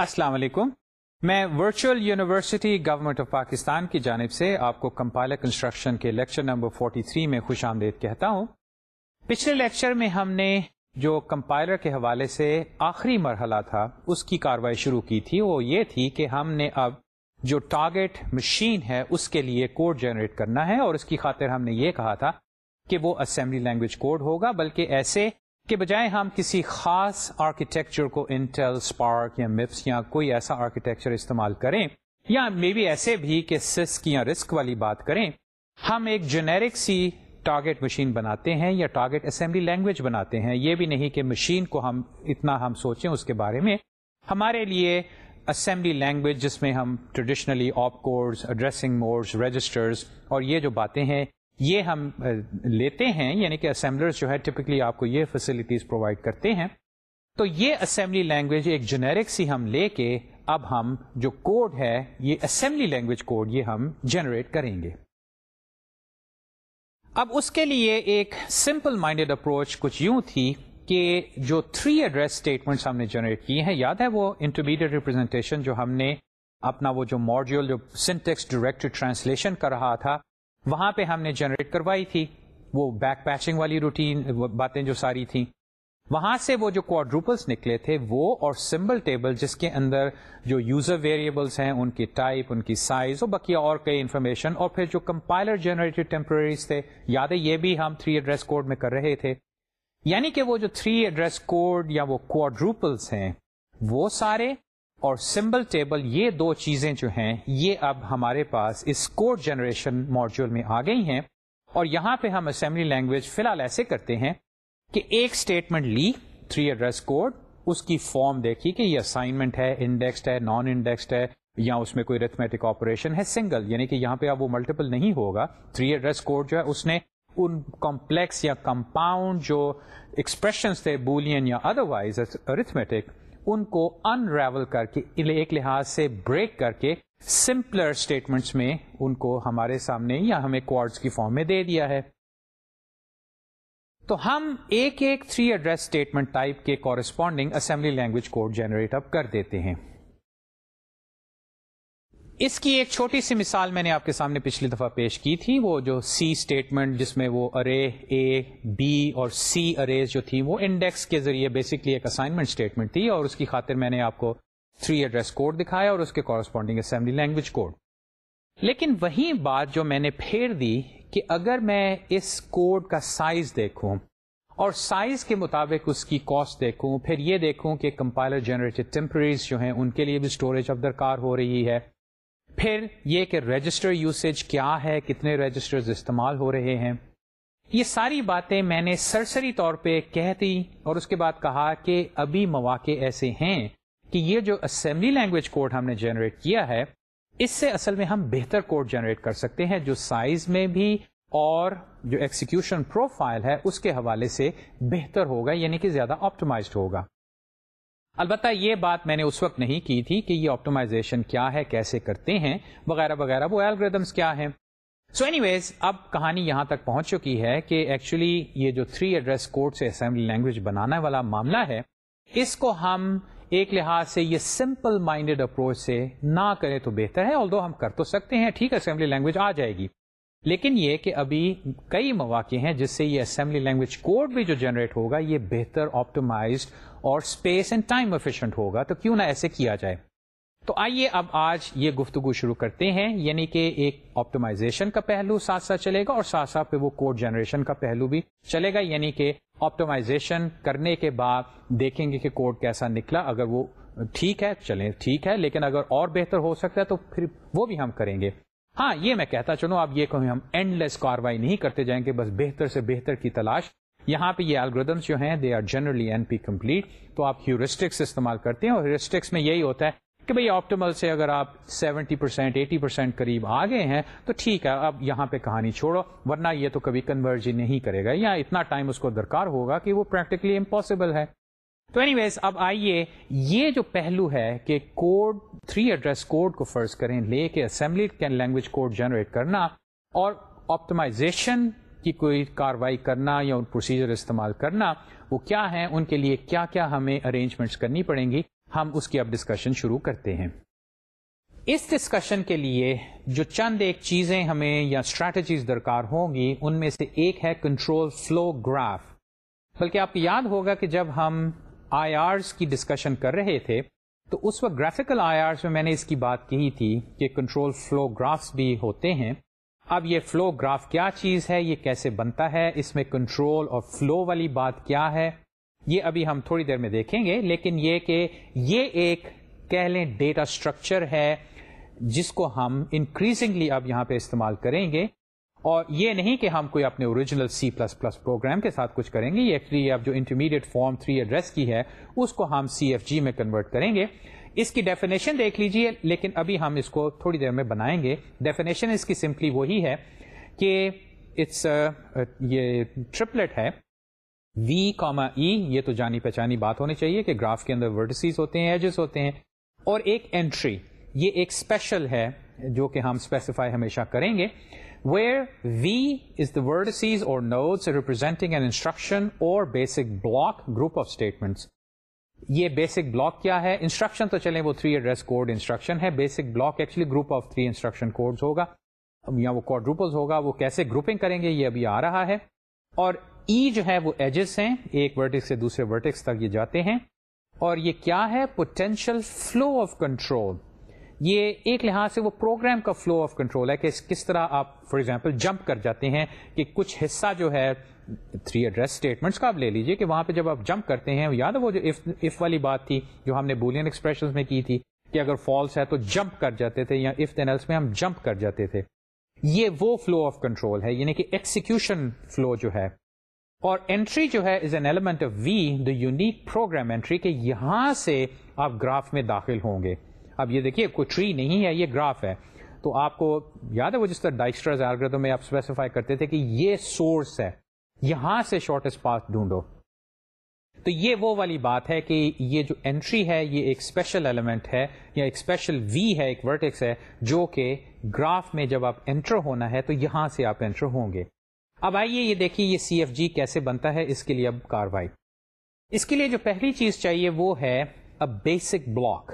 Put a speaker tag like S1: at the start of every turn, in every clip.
S1: السلام علیکم۔ میں virtual university government of Pakistan کی جانب سے آپ کو کمپائلر کنسٹرکشن کے لیکچر نمبر 43 میں خوش آمدید کہتا ہوں۔ پچھلے لیکچر میں ہم نے جو کمپائلر کے حوالے سے آخری مرحلہ تھا، اس کی کاروائی شروع کی تھی۔ وہ یہ تھی کہ ہم نے اب جو ٹارگیٹ مشین ہے، اس کے لیے کوڈ جنریٹ کرنا ہے اور اس کی خاطر ہم نے یہ کہا تھا کہ وہ اسمبلی لینگویج کوڈ ہوگا، بلکہ ایسے کہ بجائے ہم کسی خاص آرکیٹیکچر کو انٹل اسپارک یا مپس یا کوئی ایسا آرکیٹیکچر استعمال کریں یا مے بی ایسے بھی کہ سسک یا رسک والی بات کریں، ہم ایک جنیرک سی ٹارگیٹ مشین بناتے ہیں یا ٹارگیٹ اسمبلی لینگویج بناتے ہیں۔ یہ بھی نہیں کہ مشین کو ہم اتنا ہم سوچیں اس کے بارے میں۔ ہمارے لیے اسمبلی لینگویج جس میں ہم ٹریڈیشنلی آپ کوڈز ایڈریسنگ موڈز رجسٹرز اور یہ جو باتیں ہیں یہ ہم لیتے ہیں یعنی کہ اسمبلر جو ہے ٹپکلی آپ کو یہ فیسلٹیز پرووائڈ کرتے ہیں۔ تو یہ اسمبلی لینگویج ایک جنیرک سی ہم لے کے اب ہم جو کوڈ ہے، یہ اسمبلی لینگویج کوڈ یہ ہم جنریٹ کریں گے۔ اب اس کے لیے ایک سمپل مائنڈیڈ اپروچ کچھ یوں تھی کہ جو تھری ایڈریس اسٹیٹمنٹس ہم نے جنریٹ کیے ہیں، یاد ہے وہ انٹرمیڈیٹ ریپرزینٹیشن جو ہم نے اپنا وہ جو ماڈیول جو سنٹیکس ڈائریکٹ ٹرانسلیشن کر رہا تھا وہاں پہ ہم نے جنریٹ کروائی تھی، وہ بیک پیچنگ والی روٹین باتیں جو ساری تھیں۔ وہاں سے وہ جو کوڈروپلس نکلے تھے، وہ اور سمبل ٹیبل جس کے اندر جو یوزر ویریبلس ہیں، ان کی ٹائپ ان کی سائز اور بقیہ اور کئی انفارمیشن اور پھر جو کمپائلر جنریٹڈ ٹیمپرریز تھے، یاد ہے یہ بھی ہم تھری ایڈریس کوڈ میں کر رہے تھے۔ یعنی کہ وہ جو تھری ایڈریس کوڈ یا وہ کوڈروپلس ہیں، وہ سارے اور سمبل ٹیبل یہ دو چیزیں جو ہیں، یہ اب ہمارے پاس اس کوڈ جنریشن ماڈیول میں آ گئی ہیں۔ اور یہاں پہ ہم اسمبلی لینگویج فی الحال ایسے کرتے ہیں کہ ایک اسٹیٹمنٹ لی تھری ایڈریس کوڈ اس کی فارم دیکھی کہ یہ اسائنمنٹ ہے انڈیکسڈ ہے نان انڈیکسڈ ہے، یا اس میں کوئی ریتھمیٹک آپریشن ہے سنگل یعنی کہ یہاں پہ اب وہ ملٹیپل نہیں ہوگا۔ تھری ایڈریس کوڈ جو ہے، اس نے ان کمپلیکس یا کمپاؤنڈ جو ایکسپریشن تھے بولین یا ادر وائز ارتھمیٹک ان کو انریول کر کے ایک لحاظ سے بریک کر کے سمپلر اسٹیٹمنٹس میں ان کو ہمارے سامنے یا ہمیں کوارڈز کی فارم میں دے دیا ہے۔ تو ہم ایک ایک تھری ایڈریس اسٹیٹمنٹ ٹائپ کے corresponding assembly language code generate up کر دیتے ہیں۔ اس کی ایک چھوٹی سی مثال میں نے آپ کے سامنے پچھلی دفعہ پیش کی تھی، وہ جو سی اسٹیٹمنٹ جس میں وہ ارے اے بی اور سی اریز جو تھی وہ انڈیکس کے ذریعے بیسکلی ایک اسائنمنٹ اسٹیٹمنٹ تھی اور اس کی خاطر میں نے آپ کو تھری ایڈریس کوڈ دکھایا اور اس کے کورسپونڈنگ اسمبلی لینگویج کوڈ لیکن وہی بات جو میں نے پھیر دی کہ اگر میں اس کوڈ کا سائز دیکھوں اور سائز کے مطابق اس کی کاسٹ دیکھوں، پھر یہ دیکھوں کہ کمپائلر جنریٹڈ ٹیمپریز جو ہیں، ان کے لیے بھی اسٹوریج اب درکار ہو رہی ہے۔ پھر یہ کہ رجسٹر یوسیج کیا ہے، کتنے رجسٹر استعمال ہو رہے ہیں۔ یہ ساری باتیں میں نے سرسری طور پہ کہہ دی اور اس کے بعد کہا کہ ابھی مواقع ایسے ہیں کہ یہ جو اسمبلی لینگویج کوڈ ہم نے جنریٹ کیا ہے، اس سے اصل میں ہم بہتر کوڈ جنریٹ کر سکتے ہیں جو سائز میں بھی اور جو ایکسیکیوشن پروفائل ہے، اس کے حوالے سے بہتر ہوگا یعنی کہ زیادہ آپٹمائزڈ ہوگا۔ البتہ یہ بات میں نے اس وقت نہیں کی تھی کہ یہ آپٹمائزیشن کیا ہے، کیسے کرتے ہیں، وغیرہ وغیرہ۔ وہ الگریدمس کیا ہیں؟ سو اینی ویز اب کہانی یہاں تک پہنچ چکی ہے کہ ایکچولی یہ جو تھری ایڈریس کوڈ سے اسمبلی لینگویج بنانے والا معاملہ ہے، اس کو ہم ایک لحاظ سے یہ سمپل مائنڈیڈ اپروچ سے نہ کریں تو بہتر ہے آل ہم کر تو سکتے ہیں، ٹھیک ہے اسمبلی لینگویج آ جائے گی۔ لیکن یہ کہ ابھی کئی مواقع ہیں جس سے یہ اسمبلی لینگویج کوڈ بھی جو جنریٹ ہوگا، یہ بہتر آپٹومائزڈ اور اسپیس اینڈ ٹائم افیشینٹ ہوگا، تو کیوں نہ ایسے کیا جائے؟ تو آئیے اب آج یہ گفتگو شروع کرتے ہیں یعنی کہ ایک آپٹومائزیشن کا پہلو ساتھ ساتھ چلے گا اور ساتھ ساتھ پہ وہ کوڈ جنریشن کا پہلو بھی چلے گا یعنی کہ آپٹومائزیشن کرنے کے بعد دیکھیں گے کہ کوڈ کیسا نکلا، اگر وہ ٹھیک ہے، چلیں ٹھیک ہے، لیکن اگر اور بہتر ہو سکتا ہے تو پھر وہ بھی ہم کریں گے۔ ہاں یہ میں کہتا چلو اب یہ ہم اینڈ لیس کاروائی نہیں کرتے جائیں گے، بس بہتر سے بہتر کی تلاش یہاں پہ یہ الگریدمس جو ہیں they are generally N P complete تو آپ ہیورسٹکس استعمال کرتے ہیں اور ہیورسٹکس میں یہی ہوتا ہے کہ بھائی آپٹیمل سے اگر آپ سیونٹی پرسینٹ ایٹی پرسینٹ قریب آ گئے ہیں، تو ٹھیک ہے، اب یہاں پہ کہانی چھوڑو، ورنہ یہ تو کبھی کنورج نہیں کرے گا، یا اتنا ٹائم اس کو درکار ہوگا کہ وہ پریکٹیکلی امپاسبل ہے۔ تو اینی ویز اب آئیے، یہ جو پہلو ہے کہ کوڈ تھری ایڈریس کوڈ کو فرض کریں، لے کے اسمبلی لینگویج کوڈ جنریٹ کرنا اور آپٹمائزیشن کی کوئی کاروائی کرنا یا ان پروسیجر استعمال کرنا، وہ کیا ہیں، ان کے لیے کیا کیا ہمیں ارینجمنٹس کرنی پڑیں گی، ہم اس کی اب ڈسکشن شروع کرتے ہیں۔ اس ڈسکشن کے لیے جو چند ایک چیزیں ہمیں یا اسٹریٹجیز درکار ہوں گی، ان میں سے ایک ہے کنٹرول فلو گراف بلکہ آپ کو یاد ہوگا کہ جب ہم آئی آرس کی ڈسکشن کر رہے تھے، تو اس وقت گرافیکل آئی آرس میں میں نے اس کی بات کہی تھی کہ کنٹرول فلو گرافس بھی ہوتے ہیں۔ اب یہ فلو گراف کیا چیز ہے؟ یہ کیسے بنتا ہے؟ اس میں کنٹرول اور فلو والی بات کیا ہے؟ یہ ابھی ہم تھوڑی دیر میں دیکھیں گے، لیکن یہ کہ یہ ایک کہہ لیں ڈیٹا اسٹرکچر ہے، جس کو ہم انکریزنگلی اب یہاں پہ استعمال کریں گے۔ اور یہ نہیں کہ ہم کوئی اپنے original C plus plus program کے ساتھ کچھ کریں گے، یہ ایکچولی اب جو انٹرمیڈیٹ فارم تھری ایڈریس کی ہے، اس کو ہم سی ایف جی میں کنورٹ کریں گے۔ اس کی ڈیفینیشن دیکھ لیجیے، لیکن ابھی ہم اس کو تھوڑی دیر میں بنائیں گے۔ ڈیفینیشن اس کی سمپلی وہی ہے کہ اٹس یہ ٹرپلٹ ہے۔ وی کاما ای یہ تو جانی پہچانی بات ہونی چاہیے کہ گراف کے اندر ورڈسیز ہوتے ہیں ایجز ہوتے ہیں۔ اور ایک انٹری یہ ایک اسپیشل ہے جو کہ ہم اسپیسیفائی ہمیشہ کریں گے۔ Where we is the word size اور نوٹس ریپرزینٹنگ این انسٹرکشن اور basic block group of statements یہ بیسک بلاک کیا ہے؟ انسٹرکشن تو چلیں، وہ تھری ایڈریس کوڈ انسٹرکشن ہے۔ Basic block actually group of three instruction code ہوگا۔ یا وہ کوڈ ہوگا۔ وہ کیسے گروپنگ کریں گے؟ یہ ابھی آ رہا ہے۔ اور ای e جو ہے، وہ ایجز ہیں۔ ایک ورٹکس سے دوسرے ورٹکس تک یہ جاتے ہیں۔ اور یہ کیا ہے؟ پوٹینشیل فلو آف کنٹرول یہ ایک لحاظ سے وہ پروگرام کا فلو آف کنٹرول ہے کہ کس طرح آپ فار ایگزامپل جمپ کر جاتے ہیں کہ کچھ حصہ جو ہے تھری ایڈریس اسٹیٹمنٹس کا آپ لے لیجیے کہ وہاں پہ جب آپ جمپ کرتے ہیں، یاد ہے وہ جو اف والی بات تھی جو ہم نے بولین ایکسپریشن میں کی تھی کہ اگر فالس ہے تو جمپ کر جاتے تھے یا اف دینلس میں ہم جمپ کر جاتے تھے۔ یہ وہ فلو آف کنٹرول ہے یعنی کہ ایکسیکیوشن فلو جو ہے۔ اور انٹری جو ہے is an element of we the unique program entry کہ یہاں سے آپ گراف میں داخل ہوں گے۔ اب یہ دیکھیے کوئی ٹری نہیں ہے، یہ گراف ہے۔ تو آپ کو یاد ہے وہ جس طرح ڈائسٹرز الگریدم میں آپ اسپیسیفائی کرتے تھے کہ یہ سورس ہے۔ یہاں سے شارٹیسٹ پاس ڈھونڈو۔ تو یہ وہ والی بات ہے کہ یہ جو انٹری ہے، یہ ایک اسپیشل ایلیمنٹ ہے، یا ایک اسپیشل وی ہے، ایک ورٹیکس ہے، جو کہ گراف میں جب آپ انٹر ہونا ہے، تو یہاں سے آپ انٹر ہوں گے۔ اب آئیے یہ دیکھیے یہ سی ایف جی کیسے بنتا ہے، اس کے لیے اب کاروائی۔ اس کے لیے جو پہلی چیز چاہیے وہ ہے بیسک بلاک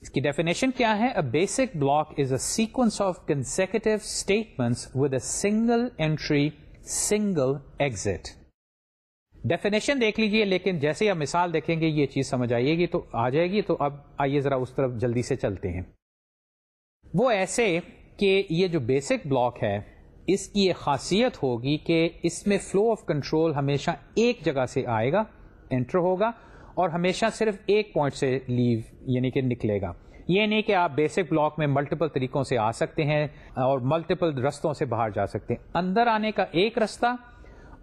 S1: اس کی ڈیفینیشن کیا ہے؟ Basic block is a sequence of consecutive statement with a single entry single exit. Definition دیکھ لیجیے لیکن جیسے آپ مثال دیکھیں گے، یہ چیز سمجھ آئیے گی تو آ جائے گی۔ تو اب آئیے ذرا اس طرف جلدی سے چلتے ہیں۔ وہ ایسے کہ یہ جو بیسک بلاک ہے، اس کی ایک خاصیت ہوگی کہ اس میں فلو آف کنٹرول ہمیشہ ایک جگہ سے آئے گا، انٹر ہوگا، اور ہمیشہ صرف ایک پوائنٹ سے لیو یعنی کہ نکلے گا۔ یہ نہیں کہ آپ بیسک بلاک میں ملٹیپل طریقوں سے آ سکتے ہیں اور ملٹیپل رستوں سے باہر جا سکتے ہیں۔ اندر آنے کا ایک رستہ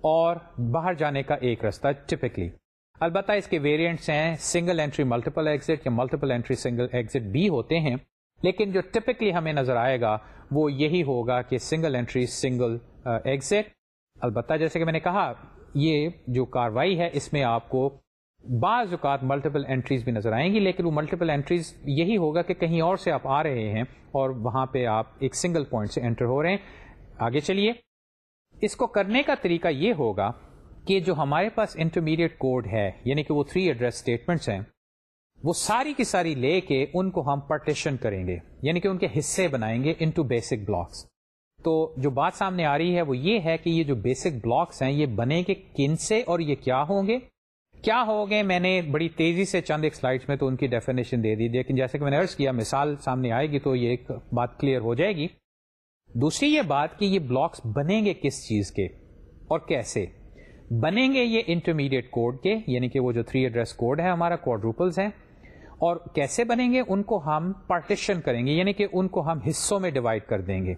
S1: اور باہر جانے کا ایک رستہ ٹپکلی البتہ اس کے ویریئنٹس ہیں سنگل انٹری ملٹیپل ایگزٹ یا ملٹیپل انٹری سنگل ایگزٹ بھی ہوتے ہیں، لیکن جو ٹپکلی ہمیں نظر آئے گا وہ یہی ہوگا کہ سنگل انٹری سنگل ایگزٹ البتہ جیسے کہ میں نے کہا، یہ جو کاروائی ہے، اس میں آپ کو بعض اوقات ملٹیپل انٹریز بھی نظر آئیں گی، لیکن وہ ملٹیپل انٹریز یہی ہوگا کہ کہیں اور سے آپ آ رہے ہیں اور وہاں پہ آپ ایک سنگل پوائنٹ سے انٹر ہو رہے ہیں۔ آگے چلیے۔ اس کو کرنے کا طریقہ یہ ہوگا کہ جو ہمارے پاس انٹرمیڈیٹ کوڈ ہے یعنی کہ وہ تھری ایڈریس اسٹیٹمنٹس ہیں، وہ ساری کی ساری لے کے ان کو ہم پرٹیشن کریں گے یعنی کہ ان کے حصے بنائیں گے انٹو بیسک بلاکس تو جو بات سامنے آ رہی ہے وہ یہ ہے کہ یہ جو بیسک بلاکس ہیں، یہ بنے گے کن سے اور یہ کیا ہوں گے؟ کیا ہو گئے میں نے بڑی تیزی سے چند ایک سلائڈ میں تو ان کی ڈیفینیشن دے دی لیکن جیسے کہ میں نے ارض کیا، مثال سامنے آئے گی تو یہ ایک بات کلیئر ہو جائے گی۔ دوسری یہ بات کہ یہ بلاکس بنیں گے کس چیز کے اور کیسے؟ بنیں گے یہ انٹرمیڈیٹ کوڈ کے یعنی کہ وہ جو تھری ایڈریس کوڈ ہے ہمارا کوڈروپلس ہے اور کیسے بنیں گے؟ ان کو ہم پارٹیشن کریں گے یعنی کہ ان کو ہم حصوں میں ڈیوائڈ کر دیں گے۔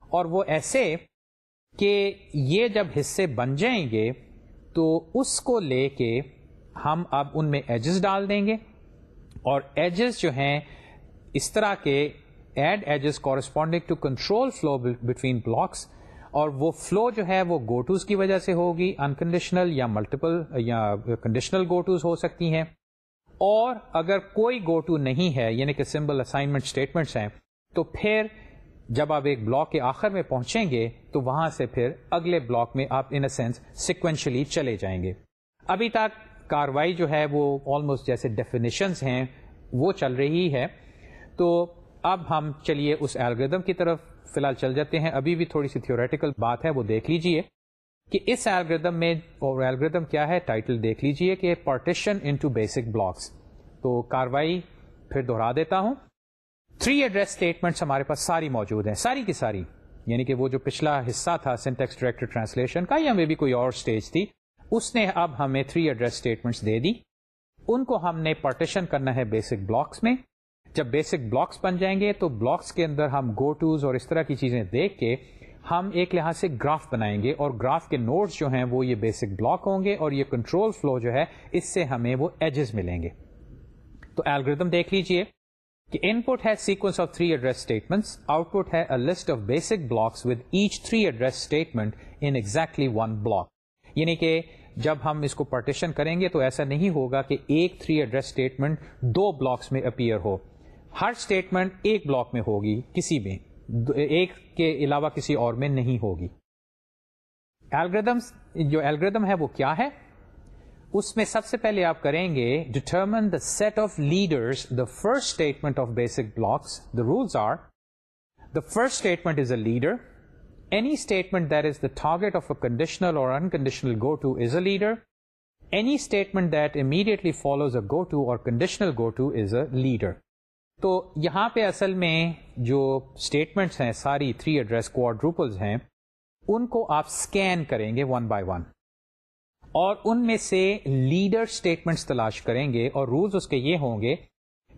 S1: اور وہ ایسے کہ یہ جب حصے بن جائیں گے تو اس کو لے کے ہم اب ان میں ایجز ڈال دیں گے۔ اور ایجز جو ہیں، اس طرح کے add edges corresponding to control flow between blocks اور وہ فلو جو ہے وہ گوٹوز کی وجہ سے ہوگی انکنڈیشنل یا ملٹیپل یا کنڈیشنل گوٹوز ہو سکتی ہیں۔ اور اگر کوئی گوٹو نہیں ہے یعنی کہ سمبل اسائنمنٹ اسٹیٹمنٹس ہیں، تو پھر جب آپ ایک بلاک کے آخر میں پہنچیں گے، تو وہاں سے پھر اگلے بلاک میں آپ ان سینس سیکوینشلی چلے جائیں گے۔ ابھی تک کاروائی جو ہے وہ آلموسٹ جیسے ڈیفینیشنز ہیں، وہ چل رہی ہے۔ تو اب ہم چلیے اس الگریدم کی طرف۔ فی الحال چل جاتے ہیں۔ ابھی بھی تھوڑی سی تھیوریٹیکل بات ہے، وہ دیکھ لیجیے کہ اس الگریدم میں اور الگریدم کیا ہے؟ ٹائٹل دیکھ لیجیے کہ پارٹیشن انٹو بیسک بلاکس تو کاروائی پھر دوہرا دیتا ہوں۔ تھری ایڈریس اسٹیٹمنٹس ہمارے پاس ساری موجود ہیں، ساری کی ساری۔ یعنی کہ وہ جو پچھلا حصہ تھا سینٹیکس ڈائریکٹر ٹرانسلیشن کا، یا میں بھی کوئی اور اسٹیج تھی، اس نے اب ہمیں تھری ایڈریس اسٹیٹمنٹس دے دی۔ ان کو ہم نے پارٹیشن کرنا ہے بیسک بلاکس میں۔ جب بیسک بلاکس بن جائیں گے تو بلاکس کے اندر ہم گو ٹوز اور اس طرح کی چیزیں دیکھ کے ہم ایک لحاظ سے گراف بنائیں گے اور گراف کے نوٹس جو ہیں وہ یہ بیسک بلاک ہوں گے اور یہ کنٹرول فلو جو ہے، اس سے ہمیں وہ ایجز ملیں گے۔ تو الگریدم دیکھ لیجیے۔ کہ ان پٹ ہے sequence of three address statement output ہے list of basic blocks with each three address statement in exactly one block یعنی کہ جب ہم اس کو پارٹیشن کریں گے تو ایسا نہیں ہوگا کہ ایک تھری ایڈریس اسٹیٹمنٹ دو بلاکس میں اپیئر ہو۔ ہر اسٹیٹمنٹ ایک بلاک میں ہوگی کسی میں۔ ایک کے علاوہ کسی اور میں نہیں ہوگی۔ الگریدم جو الگریدم ہے وہ کیا ہے؟ اس میں سب سے پہلے آپ کریں گے determine the set of leaders the first statement of basic blocks the rules are the first statement is a leader any statement that is the target of a conditional or unconditional go to is a leader any statement that immediately follows a go to or conditional go to is a leader تو یہاں پہ اصل میں جو statements ہیں، ساری three address کوڈروپلز ہیں، ان کو آپ اسکین کریں گے ون بائی ون اور ان میں سے لیڈر اسٹیٹمنٹس تلاش کریں گے اور رولز اس کے یہ ہوں گے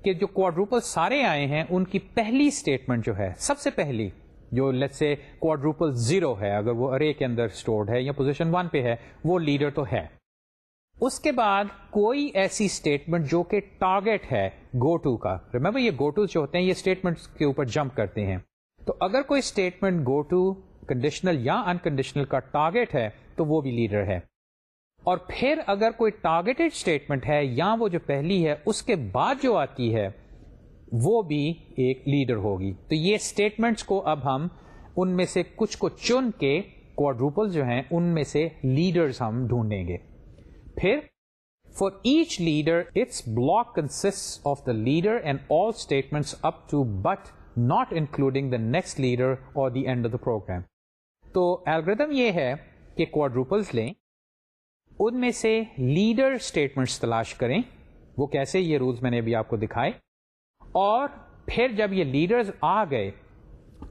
S1: کہ جو کوڈروپل سارے آئے ہیں، ان کی پہلی اسٹیٹمنٹ جو ہے، سب سے پہلی، جو لیٹ سے کوڈروپل زیرو ہے، اگر وہ ارے کے اندر اسٹورڈ ہے یا پوزیشن ون پہ ہے، وہ لیڈر تو ہے۔ اس کے بعد کوئی ایسی اسٹیٹمنٹ جو کہ ٹارگیٹ ہے گو ٹو کا۔ ریمبر یہ گو ٹو جو ہوتے ہیں، یہ اسٹیٹمنٹ کے اوپر جمپ کرتے ہیں۔ تو اگر کوئی اسٹیٹمنٹ گو ٹو کنڈیشنل یا انکنڈیشنل کا ٹارگیٹ ہے، تو وہ بھی لیڈر ہے۔ اور پھر اگر کوئی ٹارگیٹڈ اسٹیٹمنٹ ہے یا وہ جو پہلی ہے، اس کے بعد جو آتی ہے، وہ بھی ایک لیڈر ہوگی۔ تو یہ اسٹیٹمنٹس کو اب ہم ان میں سے کچھ کو چن کے کوڈروپل جو ہیں، ان میں سے لیڈرز ہم ڈھونڈیں گے۔ پھر for each leader its block consist of the leader and all statement up to but not including the next leader or the end of the program تو الگریدم یہ ہے کہ کوڈروپلس لیں۔ ان میں سے لیڈر اسٹیٹمنٹس تلاش کریں۔ وہ کیسے یہ رولس میں نے ابھی آپ کو دکھائے۔ اور پھر جب یہ لیڈرز آ گئے،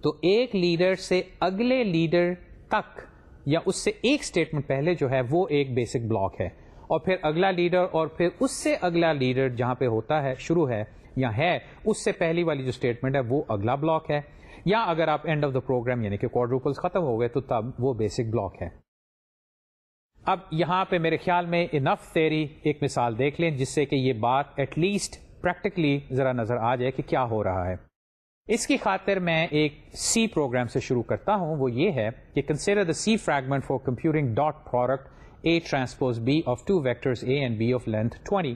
S1: تو ایک لیڈر سے اگلے لیڈر تک یا اس سے ایک اسٹیٹمنٹ پہلے جو ہے، وہ ایک بیسک بلاک ہے۔ اور پھر اگلا لیڈر اور پھر اس سے اگلا لیڈر جہاں پہ ہوتا ہے، شروع ہے یا ہے، اس سے پہلی والی جو اسٹیٹمنٹ ہے، وہ اگلا بلاک ہے۔ یا اگر آپ اینڈ آف دا پروگرام یعنی کہ کوڈروپلس ختم ہو گئے، تو تب وہ بیسک بلاک ہے۔ اب یہاں پہ میرے خیال میں انف تیری ایک مثال دیکھ لیں، جس سے کہ یہ بات ایٹ لیسٹ پریکٹیکلی ذرا نظر آ جائے کہ کیا ہو رہا ہے۔ اس کی خاطر میں ایک سی پروگرام سے شروع کرتا ہوں۔ وہ یہ ہے کہ consider the C fragment for computing dot product A transpose B of two vectors A and B of length 20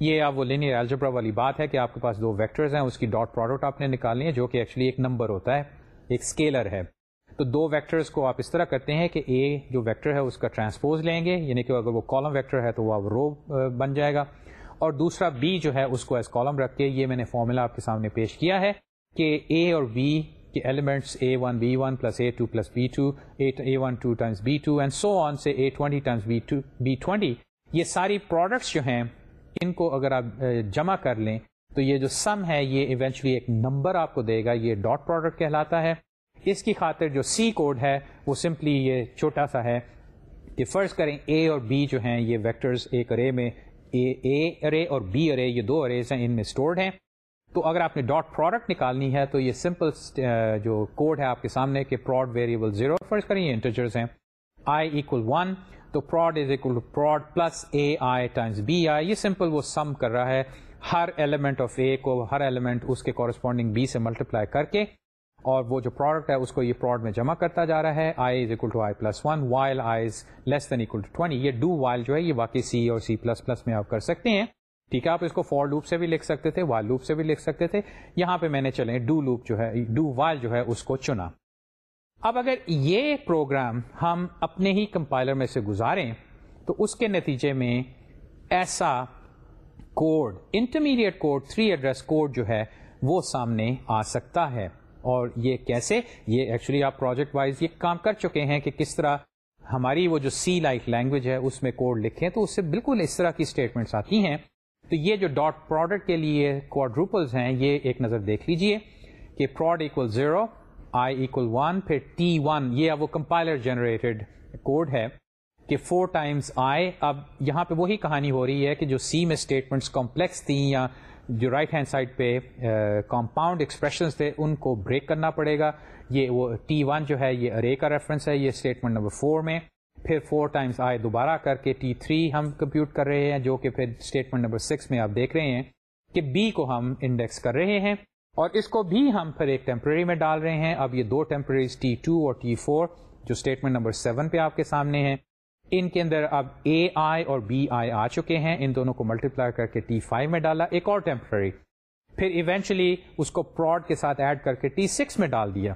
S1: یہ اب وہ لینئر الجبرا والی بات ہے کہ آپ کے پاس دو ویکٹرز ہیں، اس کی ڈاٹ پروڈکٹ آپ نے نکالنی ہے، جو کہ ایکچولی ایک نمبر ہوتا ہے، ایک اسکیلر ہے۔ تو دو ویکٹرز کو آپ اس طرح کرتے ہیں کہ اے جو ویکٹر ہے اس کا ٹرانسپوز لیں گے یعنی کہ اگر وہ کالم ویکٹر ہے تو وہ اب رو بن جائے گا۔ اور دوسرا بی جو ہے اس کو ایز کالم رکھ کے، یہ میں نے فارمولا آپ کے سامنے پیش کیا ہے کہ اے اور بی کہ elements A one B one plus A two plus B two A one two times B two and so on سے A twenty times B two B twenty یہ ساری پروڈکٹس جو ہیں، ان کو اگر آپ جمع کر لیں تو یہ جو سم ہے، یہ ایونچولی ایک نمبر آپ کو دے گا، یہ ڈاٹ پروڈکٹ کہلاتا ہے۔ اس کی خاطر جو سی کوڈ ہے، وہ سمپلی یہ چھوٹا سا ہے کہ فرض کریں اے اور بی جو ہیں، یہ ویکٹرز ایک ارے میں اے ارے اور بی ارے یہ دو اریز ہیں، ان میں اسٹورڈ ہیں۔ تو اگر آپ نے ڈاٹ پروڈکٹ نکالنی ہے، تو یہ سمپل جو کوڈ ہے آپ کے سامنے کہ پروڈ ویریبل زیرو فرض کریں یہ انٹرجرز ہیں۔ آئی اکول ون تو prod is equal to prod plus A I times B I یہ سمپل وہ سم کر رہا ہے۔ ہر ایلیمنٹ آف اے کو، ہر ایلیمنٹ اس کے کورسپونڈنگ بی سے ملٹیپلائی کر کے اور وہ جو پروڈکٹ ہے اس کو یہ پروڈ میں جمع کرتا جا رہا ہے. I is equal to I plus one while I is less than equal to twenty یہ ڈو وائل جو ہے یہ باقی سی اور سی پلس پلس میں آپ کر سکتے ہیں. ٹھیک ہے، آپ اس کو فور لوپ سے بھی لکھ سکتے تھے وائل لوپ سے بھی لکھ سکتے تھے. یہاں پہ میں نے چلے ڈو لوپ جو ہے ڈو وائل جو ہے اس کو چنا. اب اگر یہ پروگرام ہم اپنے ہی کمپائلر میں سے گزاریں، تو اس کے نتیجے میں ایسا code intermediate code three address code جو ہے، وہ سامنے آ سکتا ہے. اور یہ کیسے؟ یہ ایکچولی آپ پروجیکٹ وائز یہ کام کر چکے ہیں کہ کس طرح ہماری وہ جو سی لائک لینگویج ہے، اس میں کوڈ لکھیں تو اس سے بالکل اس طرح کی اسٹیٹمنٹس آتی ہیں۔ تو یہ جو ڈاٹ پروڈکٹ کے لیے کوڈروپلز ہیں، یہ ایک نظر دیکھ لیجیے کہ prod equal zero I equal one پھر ٹی ون یہ اب وہ کمپائلر جنریٹڈ کوڈ ہے کہ فور ٹائمس آئے اب یہاں پہ وہی کہانی ہو رہی ہے کہ جو سی میں اسٹیٹمنٹس کمپلیکس تھیں یا جو رائٹ ہینڈ سائڈ پہ کمپاؤنڈ ایکسپریشنس تھے، ان کو بریک کرنا پڑے گا۔ یہ وہ ٹی ون جو ہے، یہ ارے کا ریفرنس ہے، یہ اسٹیٹمنٹ نمبر فور میں۔ پھر فور ٹائمس آئے دوبارہ کر کے ٹی تھری ہم کمپیوٹ کر رہے ہیں، جو کہ پھر اسٹیٹمنٹ نمبر سکس میں آپ دیکھ رہے ہیں کہ بی کو ہم انڈیکس کر رہے ہیں۔ اور اس کو بھی ہم پھر ایک ٹیمپرری میں ڈال رہے ہیں۔ اب یہ دو ٹیمپرریز ٹی ٹو اور ٹی فور جو اسٹیٹمنٹ نمبر سیون پہ آپ کے سامنے ہیں۔ ان کے اندر اب اے آئی اور بی آئی آ چکے ہیں۔ ان دونوں کو ملٹیپلائی کر کے ٹی فائیو میں ڈالا، ایک اور ٹیمپرری پھر ایونچولی اس کو پراڈ کے ساتھ ایڈ کر کے ٹی سکس میں ڈال دیا۔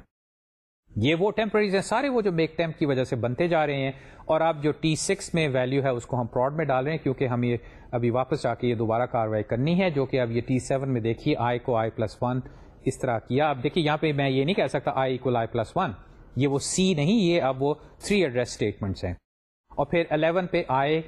S1: یہ وہ ٹیمپرریز ہیں، سارے وہ جو میک ٹیمپ کی وجہ سے بنتے جا رہے ہیں۔ اور اب جو ٹی سکس میں ویلو ہے، اس کو ہم پراڈ میں ڈال رہے ہیں۔ کیونکہ ہم یہ ابھی واپس جا کے یہ دوبارہ کاروائی کرنی ہے، جو کہ اب یہ ٹی سیون میں دیکھیے آئی کو آئی پلس ون اس طرح کیا۔ اب دیکھیے، یہاں پہ میں یہ نہیں کہہ سکتا آئی کو آئی پلس ون یہ وہ سی نہیں، یہ اب وہ تھری ایڈریس اسٹیٹمنٹس ہیں۔ اور پھر 11 پہ آئے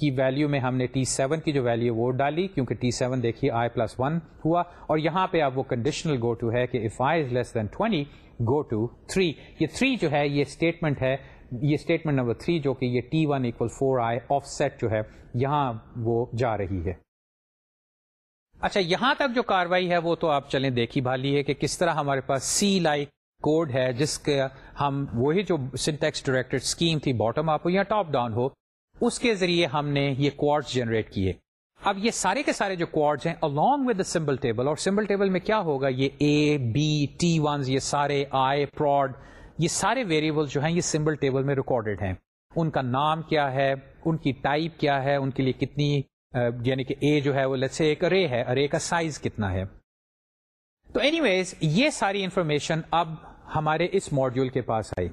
S1: کی ویلو میں ہم نے ٹی سیون کی جو ویلو وہ ڈالی، کیونکہ ٹی سیون دیکھیے آئی پلس ون ہوا۔ اور یہاں پہ اب وہ کنڈیشنل گو ٹو ہے کہ if I is less than twenty go to three یہ تھری جو ہے، یہ اسٹیٹمنٹ ہے، یہ اسٹیٹمنٹ نمبر تھری جو کہ یہ T one equal four I offset جو ہے، یہاں وہ جا رہی ہے۔ اچھا یہاں تک جو کاروائی ہے وہ تو آپ چلیں دیکھی بھالی ہے کہ کس طرح ہمارے پاس سی لائک کوڈ ہے جس کے ہم وہی جو سنٹیکس ڈائریکٹڈ اسکیم تھی باٹم آپ یا ٹاپ ڈاؤن ہو، اس کے ذریعے ہم نے یہ کوڈز جنریٹ کیے۔ اب یہ سارے کے سارے جو کوڈز ہیں، along with the symbol table اور سمبل ٹیبل میں کیا ہوگا؟ یہ اے بی ٹی ونز یہ سارے آئی پراڈ یہ سارے ویریبل جو ہیں، یہ سمبل ٹیبل میں ریکارڈیڈ ہیں۔ ان کا نام کیا ہے؟ ان کی ٹائپ کیا ہے؟ ان کے لیے کتنی یعنی کہ اے جو ہے، وہ سے ایک ارے ہے۔ ارے کا سائز کتنا ہے؟ تو اینی ویز یہ ساری انفارمیشن اب ہمارے اس ماڈیول کے پاس آئی۔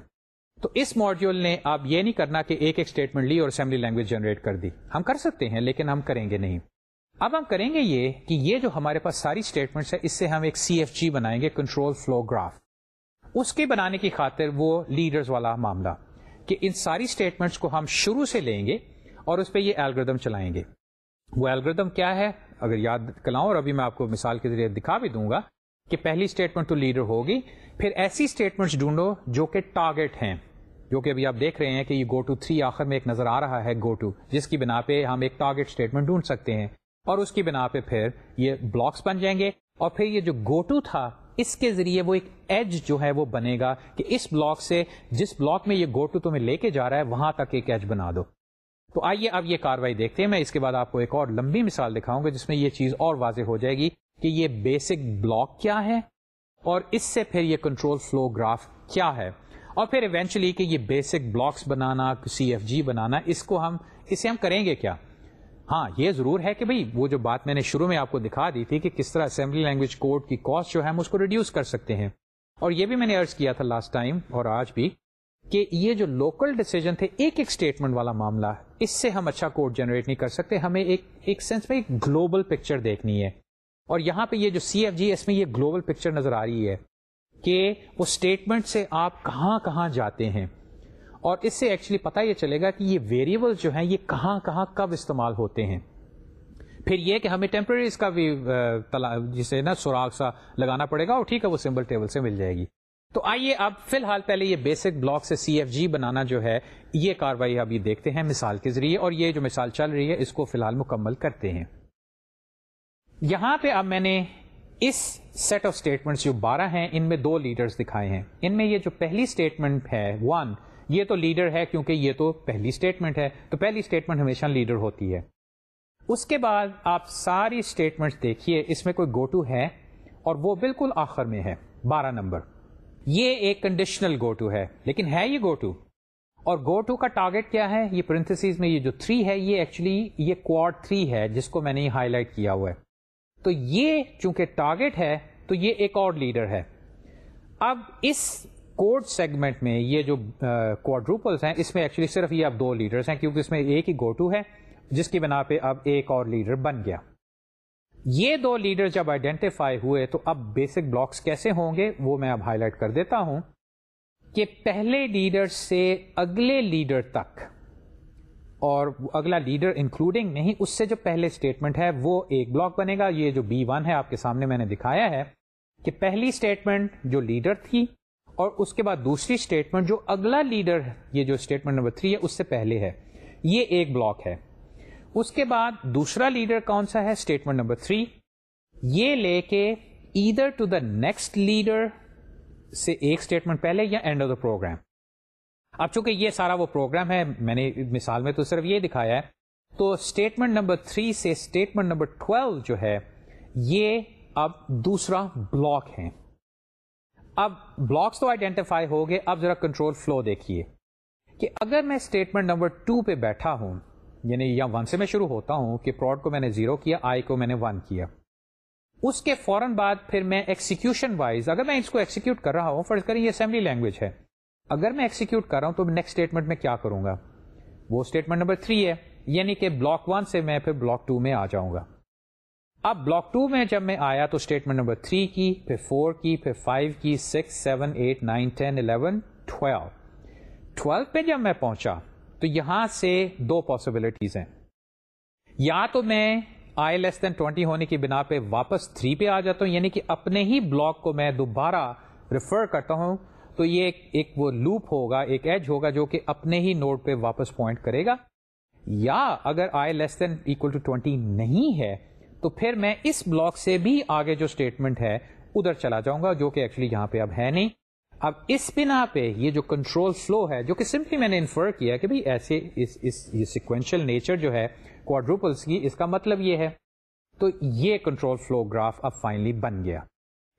S1: تو اس ماڈیول نے اب یہ نہیں کرنا کہ ایک ایک اسٹیٹمنٹ لی اور اسمبلی لینگویج جنریٹ کر دی۔ ہم کر سکتے ہیں لیکن ہم کریں گے نہیں۔ اب ہم کریں گے یہ کہ یہ جو ہمارے پاس ساری اسٹیٹمنٹس ہے اس سے ہم ایک سی ایف جی بنائیں گے کنٹرول فلو گراف اس کے بنانے کی خاطر وہ لیڈرز والا معاملہ کہ ان ساری اسٹیٹمنٹس کو ہم شروع سے لیں گے اور اس پہ یہ الگریدم چلائیں گے۔ وہ الگریدم کیا ہے؟ اگر یاد کلاؤں اور ابھی میں آپ کو مثال کے ذریعے دکھا بھی دوں گا۔ کہ پہلی اسٹیٹمنٹ تو لیڈر ہوگی، پھر ایسی اسٹیٹمنٹس ڈھونڈو جو کہ ٹارگیٹ ہیں، جو کہ ابھی آپ دیکھ رہے ہیں کہ یہ گو ٹو تھری آخر میں ایک نظر آ رہا ہے گو ٹو جس کی بنا پہ ہم ایک ٹارگیٹ اسٹیٹمنٹ ڈھونڈ سکتے ہیں۔ اور اس کی بنا پہ پھر یہ بلاکس بن جائیں گے۔ اور پھر یہ جو گو ٹو تھا، اس کے ذریعے وہ ایک ایج جو ہے وہ بنے گا کہ اس بلاک سے جس بلاک میں یہ گو ٹو تمہیں لے کے جا رہا ہے، وہاں تک ایک ایج بنا دو۔ تو آئیے اب یہ کاروائی دیکھتے ہیں۔ میں اس کے بعد آپ کو ایک اور لمبی مثال دکھاؤں گا جس میں یہ چیز اور واضح ہو جائے گی۔ کہ یہ بیسک بلاک کیا ہے اور اس سے پھر یہ کنٹرول فلو گراف کیا ہے۔ اور پھر ایونچولی کہ یہ بیسک بلاکس بنانا سی ایف جی بنانا، اس کو ہم، اسے ہم کریں گے کیا؟ ہاں یہ ضرور ہے کہ بھائی، وہ جو بات میں نے شروع میں آپ کو دکھا دی تھی کہ کس طرح اسمبلی لینگویج کوڈ کی کاسٹ جو ہے ہم اس کو ریڈیوس کر سکتے ہیں۔ اور یہ بھی میں نے ارض کیا تھا لاسٹ ٹائم اور آج بھی کہ یہ جو لوکل ڈیسیجن تھے، ایک ایک اسٹیٹمنٹ والا معاملہ، اس سے ہم اچھا کوڈ جنریٹ نہیں کر سکتے۔ ہمیں ایک ایک سینس میں ایک گلوبل پکچر دیکھنی ہے۔ اور یہاں پہ یہ جو سی ایف جی اس میں یہ گلوبل پکچر نظر آ رہی ہے کہ وہ اسٹیٹمنٹ سے آپ کہاں کہاں جاتے ہیں۔ اور اس سے ایکچولی پتا یہ چلے گا کہ یہ ویریبل جو ہیں، یہ کہاں کہاں کب استعمال ہوتے ہیں۔ پھر یہ کہ ہمیں ٹیمپرریز کا بھی جسے نا سراغ سا لگانا پڑے گا، اور ٹھیک ہے، وہ سمبل ٹیبل سے مل جائے گی۔ تو آئیے اب فی الحال پہلے یہ بیسک بلاک سے سی ایف جی بنانا جو ہے، یہ کاروائی ابھی دیکھتے ہیں مثال کے ذریعے، اور یہ جو مثال چل رہی ہے، اس کو فی الحال مکمل کرتے ہیں۔ یہاں پہ اب میں نے اس سیٹ آف اسٹیٹمنٹ جو بارہ ہیں، ان میں دو لیڈرز دکھائے ہیں۔ ان میں یہ جو پہلی اسٹیٹمنٹ ہے ون یہ تو لیڈر ہے کیونکہ یہ تو پہلی اسٹیٹمنٹ ہے۔ تو پہلی اسٹیٹمنٹ ہمیشہ لیڈر ہوتی ہے۔ اس کے بعد آپ ساری اسٹیٹمنٹ دیکھیے، اس میں کوئی گو ٹو ہے اور وہ بالکل آخر میں ہے، بارہ نمبر۔ یہ ایک کنڈیشنل گو ٹو ہے، لیکن ہے یہ گو ٹو اور گو ٹو کا ٹارگیٹ کیا ہے؟ یہ پرنتھس میں یہ جو تھری ہے، یہ ایکچولی یہ کوڈ تھری ہے، جس کو میں نے ہائی لائٹ کیا ہوا ہے۔ تو یہ چونکہ ٹارگیٹ ہے، تو یہ ایک اور لیڈر ہے۔ اب اس کوڈ سیگمنٹ میں یہ جو کوڈروپلس ہیں، اس میں ایکچولی صرف یہ اب دو لیڈرس ہیں، کیونکہ اس میں ایک ہی گو ٹو ہے، جس کی بنا پہ اب ایک اور لیڈر بن گیا۔ یہ دو لیڈر جب آئیڈینٹیفائی ہوئے، تو اب بیسک بلاکس کیسے ہوں گے، وہ میں اب ہائی لائٹ کر دیتا ہوں کہ پہلے لیڈر سے اگلے لیڈر تک اور اگلا لیڈر انکلوڈنگ نہیں، اس سے جو پہلے اسٹیٹمنٹ ہے، وہ ایک بلاک بنے گا۔ یہ جو بی ون ہے، آپ کے سامنے میں نے دکھایا ہے کہ پہلی اسٹیٹمنٹ جو لیڈر تھی اور اس کے بعد دوسری اسٹیٹمنٹ جو اگلا لیڈر یہ جو اسٹیٹمنٹ نمبر تھری ہے، اس سے پہلے ہے۔ یہ ایک بلاک ہے۔ اس کے بعد دوسرا لیڈر کون سا ہے؟ اسٹیٹمنٹ نمبر تھری یہ لے کے ادھر ٹو دا نیکسٹ لیڈر سے ایک اسٹیٹمنٹ پہلے یا اینڈ آف دا پروگرام اب چونکہ یہ سارا وہ پروگرام ہے، میں نے مثال میں تو صرف یہ دکھایا ہے۔ تو اسٹیٹمنٹ نمبر تھری سے اسٹیٹمنٹ نمبر ٹویلو جو ہے، یہ اب دوسرا بلاک ہے۔ اب بلاکس تو آئیڈینٹیفائی ہو گئے، اب ذرا کنٹرول فلو دیکھیے۔ کہ اگر میں اسٹیٹمنٹ نمبر ٹو پہ بیٹھا ہوں یعنی یا ون سے میں شروع ہوتا ہوں کہ پروڈ کو میں نے زیرو کیا آئی کو میں نے ون کیا۔ اس کے فوراً بعد پھر میں ایکسیکیوشن وائز اگر میں اس کو ایکسیکیوٹ کر رہا ہوں، فرض کریں یہ اسمبلی لینگویج ہے اگر میں ایکسیکیوٹ کر رہا ہوں تو نیکسٹ اسٹیٹمنٹ میں کیا کروں گا؟ وہ اسٹیٹمنٹ نمبر تھری ہے یعنی کہ بلاک ون سے میں پھر بلاک ٹو میں آ جاؤں گا۔ اب بلاک ٹو میں جب میں آیا تو اسٹیٹمنٹ نمبر تھری کی، پھر فور کی، پھر فائیو کی six seven eight nine ten eleven twelve twelve پہ جب میں پہنچا تو یہاں سے دو پاسبلٹیز ہیں۔ یا تو میں آئی لیس دین ٹوینٹی ہونے کی بنا پہ واپس تھری پہ آ جاتا ہوں یعنی کہ اپنے ہی بلاک کو میں دوبارہ ریفر کرتا ہوں تو یہ ایک وہ لوپ ہوگا، ایک ایج ہوگا جو کہ اپنے ہی نوڈ پہ واپس پوائنٹ کرے گا۔ یا اگر I less than equal to twenty نہیں ہے، تو پھر میں اس بلاک سے بھی آگے جو اسٹیٹمنٹ ہے، ادھر چلا جاؤں گا، جو کہ ایکچولی یہاں پہ اب ہے نہیں۔ اب اس بنا پہ یہ جو کنٹرول فلو ہے، جو کہ سمپلی میں نے انفر کیا کہ ایسے اس اس، یہ سیکوینشل نیچر جو ہے کوڈروپلس کی، اس کا مطلب یہ ہے۔ تو یہ کنٹرول فلو گراف اب فائنلی بن گیا۔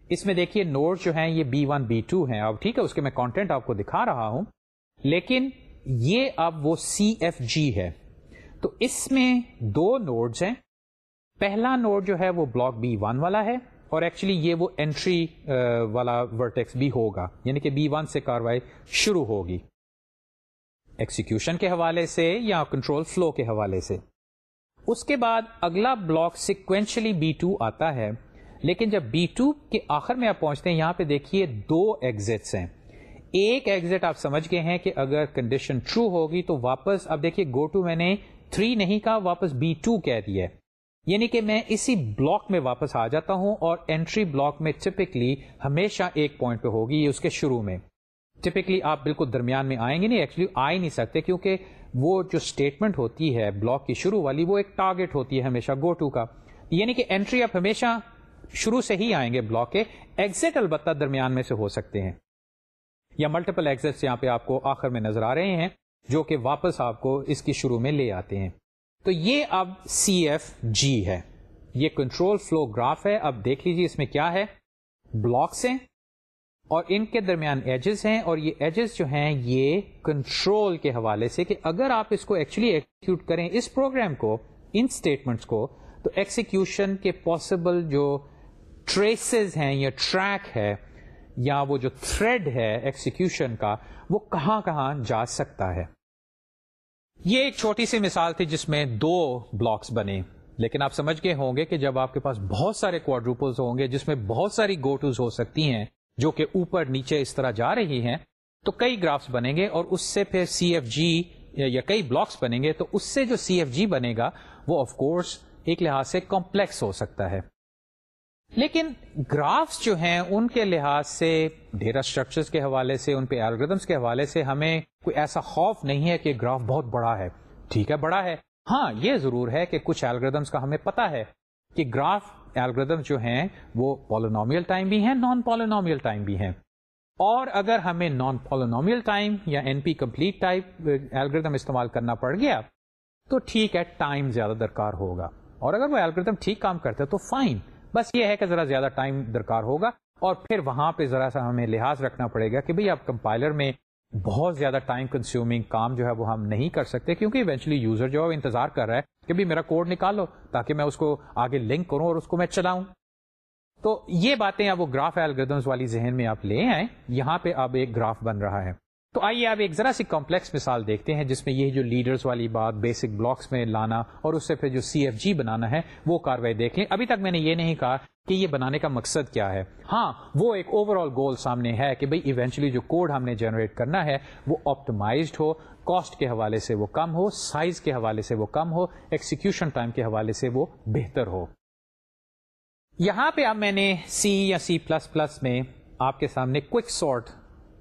S1: اس میں دیکھیے نوٹ جو ہیں، یہ بی ون بی ٹو ہیں۔ اب ٹھیک ہے، اس کے میں کانٹینٹ آپ کو دکھا رہا ہوں۔ لیکن یہ اب وہ سی ایف جی ہے۔ تو اس میں دو نوڈز ہیں۔ پہلا نوڈ جو ہے، وہ بلاک بی ون والا ہے۔ اور ایکچولی یہ وہ انٹری والا ورٹیکس بھی ہوگا۔ یعنی کہ بی ون سے کاروائی شروع ہوگی۔ ایکسیکیوشن کے حوالے سے یا کنٹرول فلو کے حوالے سے۔ اس کے بعد اگلا بلاک سیکوینشلی بی ٹو آتا ہے۔ لیکن جب بی ٹو کے آخر میں آپ پہنچتے ہیں، یہاں پہ دیکھیے دو ایگزٹس ہیں۔ ایک ایگزٹ آپ سمجھ گئے ہیں کہ اگر کنڈیشن ٹرو ہوگی تو واپس، اب دیکھیے گو ٹو میں نے تھری نہیں کہا، واپس بی ٹو کہہ دیا یعنی کہ میں اسی بلاک میں واپس آ جاتا ہوں اور انٹری بلاک میں ٹپکلی ہمیشہ ایک پوائنٹ پہ ہوگی یہ اس کے شروع میں۔ ٹپکلی آپ بالکل درمیان میں آئیں گے نہیں ایکچولی آ ہی نہیں سکتے کیونکہ وہ جو اسٹیٹمنٹ ہوتی ہے بلاک کی شروع والی، وہ ایک ٹارگیٹ ہوتی ہے ہمیشہ گو ٹو کا۔ یعنی کہ انٹری آپ ہمیشہ شروع سے ہی آئیں گے بلاک کے. ایگزٹ البتہ درمیان میں سے ہو سکتے ہیں. یا ملٹیپل ایگزٹ یہاں پہ آپ کو آخر میں نظر آ رہے ہیں جو کہ واپس آپ کو اس کی شروع میں لے آتے ہیں. تو یہ اب سی ایف جی ہے. یہ کنٹرول فلو گراف ہے. اب دیکھ لیجیے اس میں کیا ہے. بلاکس ہیں اور ان کے درمیان ایجز ہیں اور یہ ایجز جو ہیں یہ کنٹرول کے حوالے سے کہ اگر آپ اس کو ایکچولی ایکسیکیوٹ کریں اس پروگرام کو، ان اسٹیٹمنٹس کو، تو ایکسیکیوشن کے پاسبل جو ٹریسز ہیں، یا ٹریک ہے، یا وہ جو تھریڈ ہے ایکسیکیوشن کا، وہ کہاں کہاں جا سکتا ہے۔ یہ ایک چھوٹی سی مثال تھی جس میں دو بلاکس بنے۔ لیکن آپ سمجھ گئے ہوں گے کہ جب آپ کے پاس بہت سارے کوڈروپلز ہوں گے، جس میں بہت ساری گوٹوز ہو سکتی ہیں، جو کہ اوپر نیچے اس طرح جا رہی ہیں، تو کئی گرافس بنیں گے اور اس سے پھر سی ایف جی یا کئی بلاکس بنیں گے، تو اس سے جو سی ایف جی بنے گا، وہ آف کورس ایک لحاظ سے کمپلیکس ہو سکتا ہے۔ لیکن گرافس جو ہیں، ان کے لحاظ سے ڈیٹا اسٹرکچر کے حوالے سے، ان پہ الگریدمس کے حوالے سے ہمیں کوئی ایسا خوف نہیں ہے کہ گراف بہت بڑا ہے۔ ٹھیک ہے، بڑا ہے۔ ہاں یہ ضرور ہے کہ کچھ الگریدمس کا ہمیں پتا ہے کہ گراف الگریدم جو ہیں، وہ پالونومیل ٹائم بھی ہیں نان پالونومیل ٹائم بھی ہیں۔ اور اگر ہمیں نان پالونومیل ٹائم یا N P complete type algorithm استعمال کرنا پڑ گیا، تو ٹھیک ہے ٹائم زیادہ درکار ہوگا۔ اور اگر وہ الگریدم ٹھیک کام کرتے تو فائن بس یہ ہے کہ ذرا زیادہ ٹائم درکار ہوگا اور پھر وہاں پہ ذرا سا ہمیں لحاظ رکھنا پڑے گا کہ بھئی آپ کمپائلر میں بہت زیادہ ٹائم کنزیومنگ کام جو ہے وہ ہم نہیں کر سکتے کیونکہ ایونچولی یوزر جو ہے وہ انتظار کر رہا ہے کہ بھی میرا کوڈ نکالو تاکہ میں اس کو آگے لنک کروں اور اس کو میں چلاؤں۔ تو یہ باتیں اب وہ گراف الگریدمس والی ذہن میں آپ لے آئیں۔ یہاں پہ اب ایک گراف بن رہا ہے۔ تو آئیے آپ ایک ذرا سی کمپلیکس مثال دیکھتے ہیں، جس میں یہ جو لیڈرز والی بات بیسک بلاکس میں لانا اور اس سے پھر جو سی ایف جی بنانا ہے، وہ کاروائی دیکھ لیں۔ ابھی تک میں نے یہ نہیں کہا کہ یہ بنانے کا مقصد کیا ہے۔ ہاں وہ ایک اوور آل گول سامنے ہے کہ بھائی ایونچولی جو کوڈ ہم نے جنریٹ کرنا ہے، وہ آپٹمائزڈ ہو کاسٹ کے حوالے سے وہ کم ہو سائز کے حوالے سے وہ کم ہو ایکسیکیوشن ٹائم کے حوالے سے وہ بہتر ہو۔ یہاں پہ اب میں نے سی یا سی پلس پلس میں آپ کے سامنے کوک سارٹ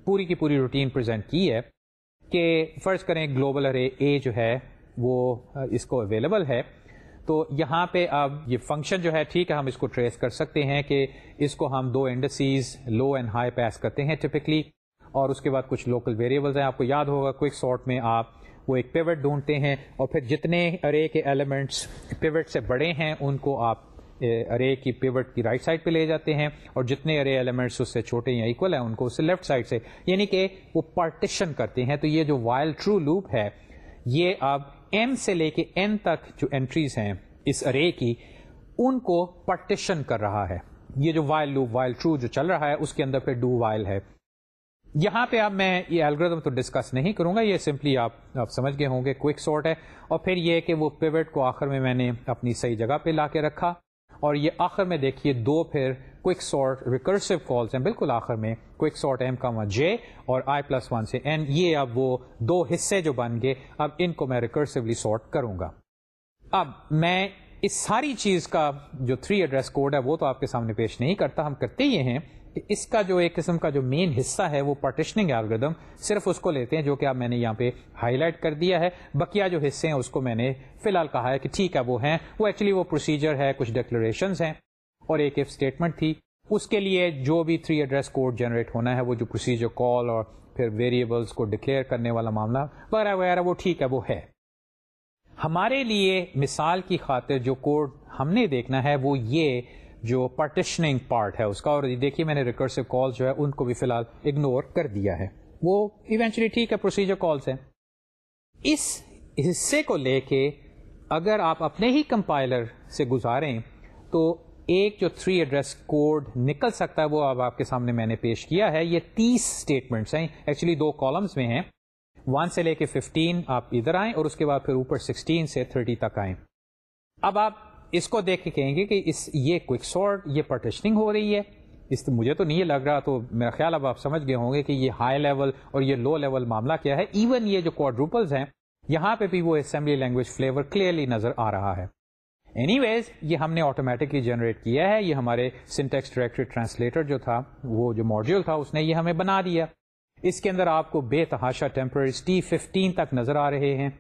S1: پوری کی پوری روٹین پرزینٹ کی ہے کہ فرض کریں گلوبل ارے اے جو ہے وہ اس کو اویلیبل ہے، تو یہاں پہ اب یہ فنکشن جو ہے ٹھیک ہے، ہم اس کو ٹریس کر سکتے ہیں کہ اس کو ہم دو انڈسیز لو اینڈ ہائی پیس کرتے ہیں ٹپکلی اور اس کے بعد کچھ لوکل ویریبلز ہیں۔ آپ کو یاد ہوگا کوئک سارٹ میں آپ وہ ایک پیوٹ ڈھونڈتے ہیں، اور پھر جتنے ارے کے ایلیمنٹس پیوٹ سے بڑے ہیں، ان کو آپ ارے کی پیوٹ کی رائٹ سائڈ پہ لے جاتے ہیں اور جتنے ارے ایلیمنٹس اس سے چھوٹے یا اکول ہیں، ان کو اس سے لیفٹ سائڈ سے یعنی کہ وہ پارٹیشن کرتے ہیں۔ تو یہ جو وائل ٹرو لوپ ہے، یہ اب ایم سے لے کے این تک جو انٹریز ہیں اس ارے کی، ان کو پارٹیشن کر رہا ہے۔ یہ جو وائل لوپ وائل ٹرو جو چل رہا ہے، اس کے اندر پھر ڈو وائل ہے۔ یہاں پہ اب میں یہ الگریدم تو ڈسکس نہیں کروں گا، یہ سمپلی آپ آپ سمجھ گئے ہوں گے کوئک سارٹ ہے۔ اور پھر یہ کہ وہ پیوٹ کو آخر میں میں نے اپنی صحیح جگہ پہ لا کے رکھا۔ اور یہ آخر میں دیکھیے دو پھر کوئک سارٹ ریکرسو کالس ہیں، بالکل آخر میں کوئک سارٹ ایم کا جے اور آئی پلس ون سے این یہ اب وہ دو حصے جو بن گئے، اب ان کو میں ریکرسولی سارٹ کروں گا۔ اب میں اس ساری چیز کا جو تھری ایڈریس کوڈ ہے وہ تو آپ کے سامنے پیش نہیں کرتا، ہم کرتے یہ ہیں۔ کہ اس کا جو ایک قسم کا جو مین حصہ ہے وہ پارٹیشننگ الگریدم صرف اس کو لیتے ہیں جو کہ اب میں نے یہاں پہ ہائی لائٹ کر دیا ہے۔ بقیہ جو حصے ہیں اس کو میں نے فی الحال کہا ہے کہ ٹھیک ہے وہ ہیں۔ وہ ایکچولی وہ پروسیجر ہے، کچھ ڈیکلریشنز ہیں۔ اور ایک ایف اسٹیٹمنٹ تھی۔ اس کے لیے جو بھی تھری ایڈریس کوڈ جنریٹ ہونا ہے، وہ جو پروسیجر کال اور پھر ویریبلس کو ڈکلیئر کرنے والا معاملہ وغیرہ وغیرہ وہ ٹھیک ہے، وہ ہے۔ ہمارے لیے مثال کی خاطر جو کوڈ ہم نے دیکھنا ہے وہ یہ جو پارٹیشننگ پارٹ ہے، اس کا اور دیکھیے میں نے ریکرسو کال جو ہے، ان کو بھی فی الحال اگنور کر دیا ہے۔ وہ ایونچولی ٹھیک ہے پروسیجر کالس ہیں۔ اس حصے کو لے کے اگر آپ اپنے ہی کمپائلر سے گزاریں، تو ایک جو تھری ایڈریس کوڈ نکل سکتا ہے، وہ اب آپ کے سامنے میں نے پیش کیا ہے۔ یہ تیس اسٹیٹمنٹس ہیں۔ ایکچولی دو کالمس میں ہیں۔ ون سے لے کے ففٹین آپ ادھر آئیں اور اس کے بعد پھر اوپر سکسٹین سے تھرٹی تک آئیں۔ اب آپ اس کو دیکھ کے کہیں گے کہ اس یہ کوئک سارٹ یہ پرٹیشننگ ہو رہی ہے۔ اس مجھے تو نہیں لگ رہا تو میرا خیال اب آپ سمجھ گئے ہوں گے کہ یہ ہائی لیول اور یہ لو لیول معاملہ کیا ہے۔ ایون یہ جو کوڈروپلز ہیں، یہاں پہ بھی وہ اسمبلی لینگویج فلیور کلیئرلی نظر آ رہا ہے۔ اینی ویز یہ ہم نے آٹومیٹکلی جنریٹ کیا ہے۔ یہ ہمارے سنٹیکس ڈائریکٹری ٹرانسلیٹر جو تھا، وہ جو ماڈیول تھا، اس نے یہ ہمیں بنا دیا۔ اس کے اندر آپ کو بے تحاشا ٹیمپرری ٹی ففٹین تک نظر آ رہے ہیں۔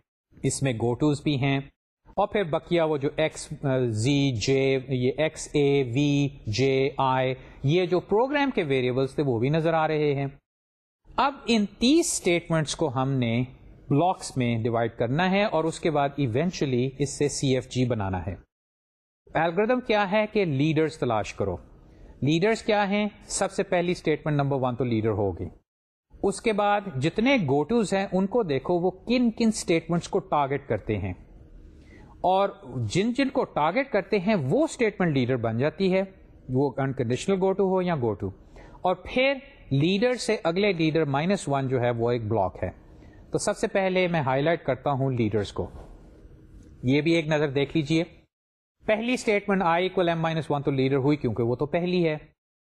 S1: اس میں گوٹوز بھی ہیں۔ اور پھر بکیا وہ جو ایکس زی جے یہ ایکس اے وی جے آئی یہ جو پروگرام کے ویریبلس تھے وہ بھی نظر آ رہے ہیں۔ اب ان تیس اسٹیٹمنٹس کو ہم نے بلاکس میں ڈیوائڈ کرنا ہے اور اس کے بعد ایونچولی اس سے سی ایف جی بنانا ہے۔ الگردم کیا ہے کہ لیڈرز تلاش کرو۔ لیڈرز کیا ہیں؟ سب سے پہلی اسٹیٹمنٹ نمبر ون تو لیڈر ہوگی۔ اس کے بعد جتنے گوٹوز ہیں ان کو دیکھو وہ کن کن اسٹیٹمنٹس کو ٹارگیٹ کرتے ہیں۔ اور جن جن کو ٹارگیٹ کرتے ہیں وہ اسٹیٹمنٹ لیڈر بن جاتی ہے، وہ انکنڈیشنل گو ٹو ہو یا گو ٹو اور پھر لیڈر سے اگلے لیڈر مائنس ون جو ہے وہ ایک بلاک ہے۔ تو سب سے پہلے میں ہائی لائٹ کرتا ہوں لیڈرس کو۔ یہ بھی ایک نظر دیکھ لیجیے۔ پہلی statement I equal M minus one تو لیڈر ہوئی کیونکہ وہ تو پہلی ہے۔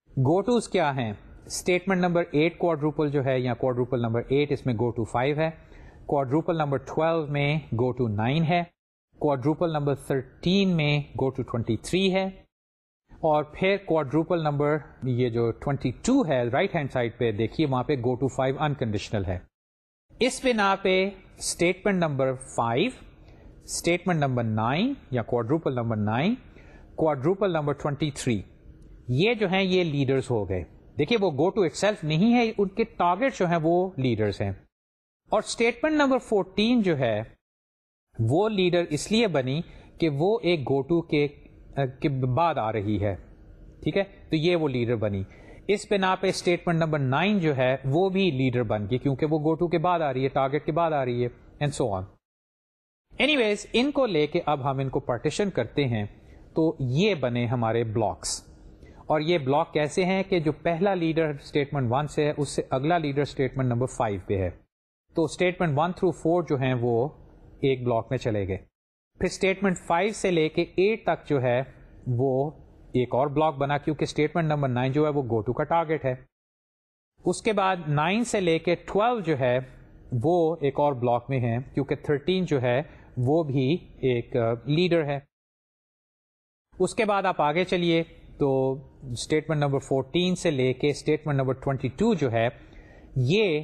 S1: گو ٹوز کیا ہیں؟ اسٹیٹمنٹ نمبر ایٹ کوڈروپل جو ہے یا کوڈروپل نمبر ایٹ اس میں گو ٹو فائیو ہے۔ کوڈروپل نمبر ٹویلو میں گو ٹو نائن ہے۔ کوڈروپل نمبر 13 میں گو ٹو 23 ہے اور پھر کوڈروپل نمبر یہ جو 22 ہے رائٹ ہینڈ سائڈ پہ دیکھیے وہاں پہ گو ٹو 5 انکنڈیشنل ہے۔ اس بنا پہ اسٹیٹمنٹ نمبر 5 اسٹیٹمنٹ نمبر 9 یا کوڈروپل نمبر 9 کوڈروپل نمبر 23 یہ جو ہیں یہ لیڈرز ہو گئے۔ دیکھیے وہ گو ٹو ایک سیلف نہیں ہے، ان کے ٹارگیٹ جو ہیں وہ لیڈرز ہیں۔ اور اسٹیٹمنٹ نمبر 14 جو ہے وہ لیڈر اس لیے بنی کہ وہ ایک گوٹو کے بعد آ رہی ہے۔ ٹھیک ہے؟ تو یہ وہ لیڈر بنی۔ اس بنا پہ اسٹیٹمنٹ نمبر نائن جو ہے، وہ بھی لیڈر بن گئی کیونکہ وہ گوٹو کے بعد آ رہی ہے ٹارگیٹ کے بعد آ رہی ہے and so on anyways ان کو لے کے اب ہم ان کو پارٹیشن کرتے ہیں۔ تو یہ بنے ہمارے بلاکس اور یہ بلاک کیسے ہیں کہ جو پہلا لیڈر اسٹیٹمنٹ ون سے ہے، اس سے اگلا لیڈر اسٹیٹمنٹ نمبر فائیو پہ ہے۔ تو اسٹیٹمنٹ ون تھرو فور جو ہیں وہ ایک بلاک میں چلے گئے۔ پھر اسٹیٹمنٹ فائیو سے لے کے ایٹ تک جو ہے، وہ ایک اور بلاک بنا، کیونکہ اسٹیٹمنٹ نمبر نائن جو ہے، وہ گو ٹو کا ٹارگیٹ ہے۔ اس کے بعد نائن سے لے کے ٹویلو جو ہے، وہ ایک اور بلاک میں ہے کیونکہ تھرٹین جو ہے، وہ بھی ایک لیڈر ہے۔ اس کے بعد آپ آگے چلیے، تو اسٹیٹمنٹ نمبر فورٹین سے لے کے اسٹیٹمنٹ نمبر ٹوینٹی ٹو جو ہے، یہ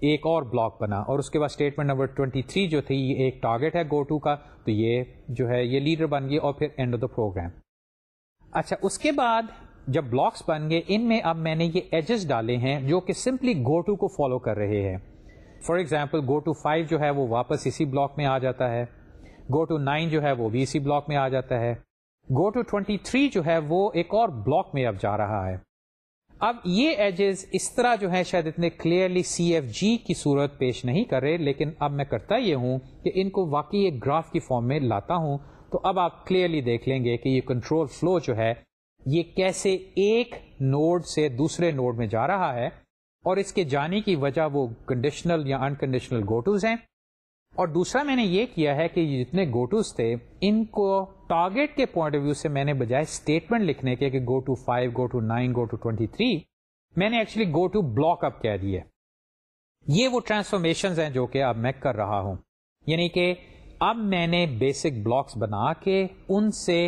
S1: ایک اور بلاک بنا اور اس کے بعد اسٹیٹمنٹ نمبر 23 جو تھی، یہ ایک ٹارگیٹ ہے گو ٹو کا، تو یہ جو ہے، یہ لیڈر بن گئی اور پھر اینڈ آف دا پروگرام اچھا اس کے بعد جب بلاکس بن گئے، ان میں اب میں نے یہ ایجز ڈالے ہیں جو کہ سمپلی گو ٹو کو فالو کر رہے ہیں. For example go to five جو ہے، وہ واپس اسی بلاک میں آ جاتا ہے. گو ٹو نائن جو ہے، وہ بھی اسی بلاک میں آ جاتا ہے. گو ٹو ٹوینٹی تھری جو ہے، وہ ایک اور بلاک میں اب جا رہا ہے. اب یہ ایجز اس طرح جو ہے شاید اتنے کلیئرلی سی ایف جی کی صورت پیش نہیں کر رہے، لیکن اب میں کرتا یہ ہوں کہ ان کو واقعی ایک گراف کی فارم میں لاتا ہوں۔ تو اب آپ کلیئرلی دیکھ لیں گے کہ یہ کنٹرول فلو جو ہے، یہ کیسے ایک نوڈ سے دوسرے نوڈ میں جا رہا ہے اور اس کے جانے کی وجہ وہ کنڈیشنل یا انکنڈیشنل گوٹوز ہیں۔ اور دوسرا میں نے یہ کیا ہے کہ جتنے گوٹوز تھے، ان کو ٹارگیٹ کے پوائنٹ آف ویو سے میں نے بجائے اسٹیٹمنٹ لکھنے کے کہ go to five go to nine go to twenty three میں نے actually go to block up کہہ دیا یہ وہ ٹرانسفارمیشن ہیں جو کہ اب میں کر رہا ہوں۔ یعنی کہ اب میں نے بیسک بلاکس بنا کے ان سے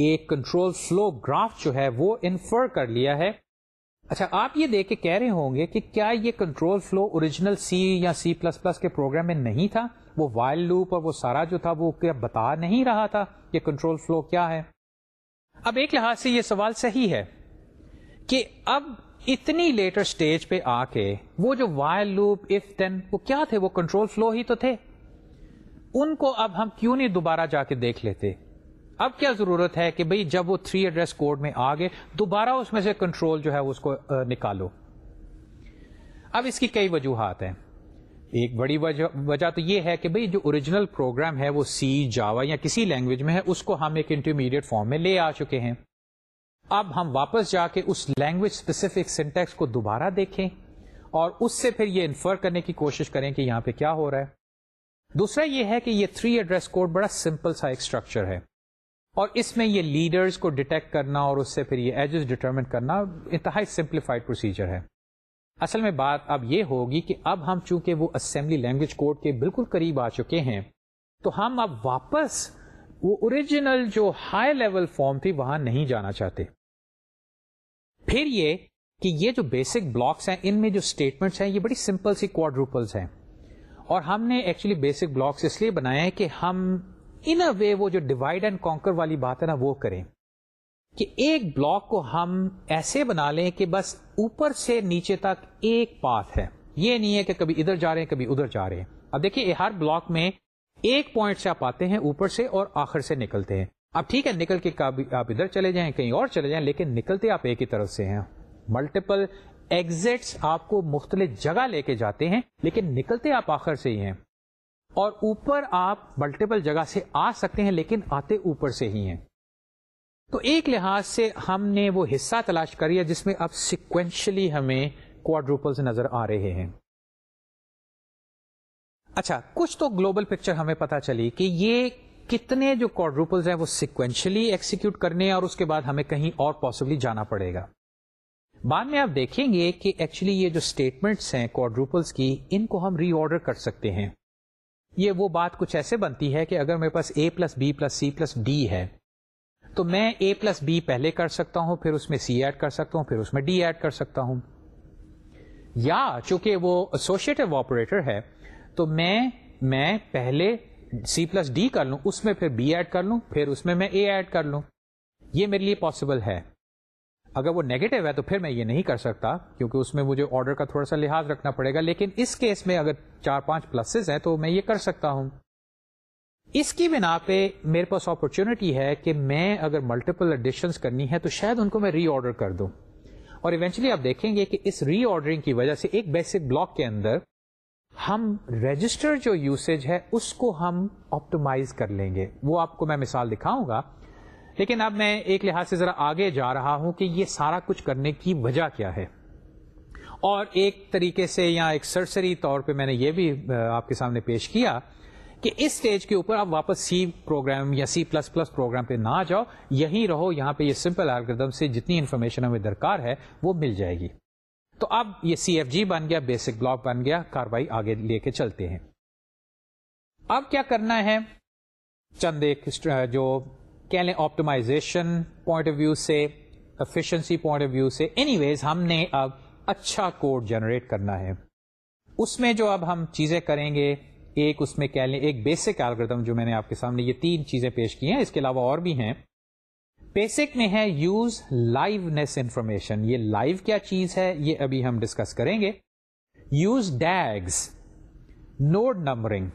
S1: ایک کنٹرول فلو گراف جو ہے وہ انفر کر لیا ہے۔ اچھا آپ یہ دیکھ کے کہہ رہے ہوں گے کہ کیا یہ کنٹرول فلو اوریجنل سی یا سی پلس پلس کے پروگرام میں نہیں تھا؟ وہ وائلڈ لوپ اور وہ سارا جو تھا وہ کیا بتا نہیں رہا تھا کہ کنٹرول فلو کیا ہے؟ اب ایک لحاظ سے یہ سوال صحیح ہے کہ اب اتنی لیٹر سٹیج پہ آ کے وہ جو وائل لوپ اف دین وہ کیا تھے؟ وہ کنٹرول فلو ہی تو تھے۔ ان کو اب ہم کیوں نہیں دوبارہ جا کے دیکھ لیتے؟ اب کیا ضرورت ہے کہ بھئی جب وہ تھری ایڈریس کوڈ میں آ گئے دوبارہ اس میں سے کنٹرول جو ہے اس کو نکالو۔ اب اس کی کئی وجوہات ہیں۔ ایک بڑی وجہ وجہ تو یہ ہے کہ بھئی جو اوریجنل پروگرام ہے وہ سی جاوا یا کسی لینگویج میں ہے، اس کو ہم ایک انٹرمیڈیٹ فارم میں لے آ چکے ہیں۔ اب ہم واپس جا کے اس لینگویج اسپیسیفک سینٹیکس کو دوبارہ دیکھیں اور اس سے پھر یہ انفر کرنے کی کوشش کریں کہ یہاں پہ کیا ہو رہا ہے۔ دوسرا یہ ہے کہ یہ تھری ایڈریس کوڈ بڑا سمپل سا ایک اسٹرکچر ہے۔ اور اس میں یہ لیڈرز کو ڈیٹیکٹ کرنا اور اس سے پھر یہ ایجز ڈٹرمن کرنا انتہائی سمپلیفائڈ پروسیجر ہے۔ اصل میں بات اب یہ ہوگی کہ اب ہم چونکہ وہ اسمبلی لینگویج کوڈ کے بالکل قریب آ چکے ہیں، تو ہم اب واپس وہ اوریجنل جو ہائی لیول فارم تھی وہاں نہیں جانا چاہتے۔ پھر یہ کہ یہ جو بیسک بلاکس ہیں، ان میں جو اسٹیٹمنٹس ہیں، یہ بڑی سمپل سی کوڈروپلس ہیں۔ اور ہم نے ایکچولی بیسک بلاکس اس لیے بنایا کہ ہم ان اے وے وہ جو ڈیوائڈ اینڈ کانکر والی بات ہے نا، وہ کریں۔ کہ ایک بلاک کو ہم ایسے بنا لیں کہ بس اوپر سے نیچے تک ایک پاتھ ہے۔ یہ نہیں ہے کہ کبھی ادھر جا رہے ہیں، کبھی ادھر جا رہے ہیں۔ اب دیکھیے ہر بلاک میں ایک پوائنٹ سے آپ آتے ہیں، اوپر سے اور آخر سے نکلتے ہیں۔ اب ٹھیک ہے، نکل کے آپ ادھر چلے جائیں، کہیں اور چلے جائیں، لیکن نکلتے آپ ایک ہی طرف سے ہیں۔ ملٹیپل ایگزٹس آپ کو مختلف جگہ لے کے جاتے ہیں، لیکن نکلتے آپ آخر سے ہی ہیں۔ اور اوپر آپ ملٹیپل جگہ سے آ سکتے ہیں، لیکن آتے اوپر سے ہی ہیں۔ تو ایک لحاظ سے ہم نے وہ حصہ تلاش کری جس میں اب سیکوینشلی ہمیں کوڈروپلز نظر آ رہے ہیں۔ اچھا کچھ تو گلوبل پکچر ہمیں پتا چلی کہ یہ کتنے جو کوڈروپلز ہیں وہ سیکوینشلی ایکسیکیوٹ کرنے اور اس کے بعد ہمیں کہیں اور پاسبلی جانا پڑے گا۔ بعد میں آپ دیکھیں گے کہ ایکچولی یہ جو اسٹیٹمنٹس ہیں کوڈروپلس کی، ان کو ہم ری آرڈر کر سکتے ہیں۔ یہ وہ بات کچھ ایسے بنتی ہے کہ اگر میرے پاس A plus B plus C plus D ہے، تو میں اے پلس بی پہلے کر سکتا ہوں، پھر اس میں سی ایڈ کر سکتا ہوں، پھر اس میں ڈی ایڈ کر سکتا ہوں۔ یا چونکہ وہ ایسوسیٹو آپریٹر ہے، تو میں میں پہلے سی پلس ڈی کر لوں، اس میں پھر بی ایڈ کر لوں، پھر اس میں میں اے ایڈ کر لوں۔ یہ میرے لیے پاسبل ہے۔ اگر وہ نیگیٹو ہے تو پھر میں یہ نہیں کر سکتا، کیونکہ اس میں مجھے آرڈر کا تھوڑا سا لحاظ رکھنا پڑے گا، لیکن اس کیس میں اگر چار پانچ پلسز ہیں تو میں یہ کر سکتا ہوں۔ اس کی بنا پہ میرے پاس اپرچونٹی ہے کہ میں اگر ملٹیپل ایڈیشنس کرنی ہے تو شاید ان کو میں ری آرڈر کر دوں۔ اور ایونچولی آپ دیکھیں گے کہ اس ری آرڈرنگ کی وجہ سے ایک بیسک بلاک کے اندر ہم رجسٹر جو یوسیج ہے اس کو ہم آپٹومائز کر لیں گے۔ وہ آپ کو میں مثال دکھاؤں گا۔ لیکن اب میں ایک لحاظ سے ذرا آگے جا رہا ہوں کہ یہ سارا کچھ کرنے کی وجہ کیا ہے۔ اور ایک طریقے سے یا ایک سرسری طور پہ میں نے یہ بھی آپ کے سامنے پیش کیا کہ اس سٹیج کے اوپر آپ واپس سی پروگرام یا سی پلس پلس پروگرام پہ نہ جاؤ یہی رہو، یہاں پہ یہ سمپل الگریدم سے جتنی انفارمیشن ہمیں درکار ہے وہ مل جائے گی۔ تو اب یہ سی ایف جی بن گیا بیسک بلاک بن گیا، کاروائی آگے لے کے چلتے ہیں۔ اب کیا کرنا ہے؟ چند ایک جو کہہ لیں آپٹمائزیشن پوائنٹ آف ویو سے افیشنسی پوائنٹ آف ویو سے. اینی ویز ہم نے اب اچھا کوڈ جنریٹ کرنا ہے۔ اس میں جو اب ہم چیزیں کریں گے، ایک اس میں کہہ لیں ایک بیسک الگریدم جو میں نے آپ کے سامنے یہ تین چیزیں پیش کی ہیں، اس کے علاوہ اور بھی ہیں۔ بیسک میں ہے یوز لائیونیس انفارمیشن یہ لائیو کیا چیز ہے؟ یہ ابھی ہم ڈسکس کریں گے۔ یوز ڈیگز نوڈ نمبرنگ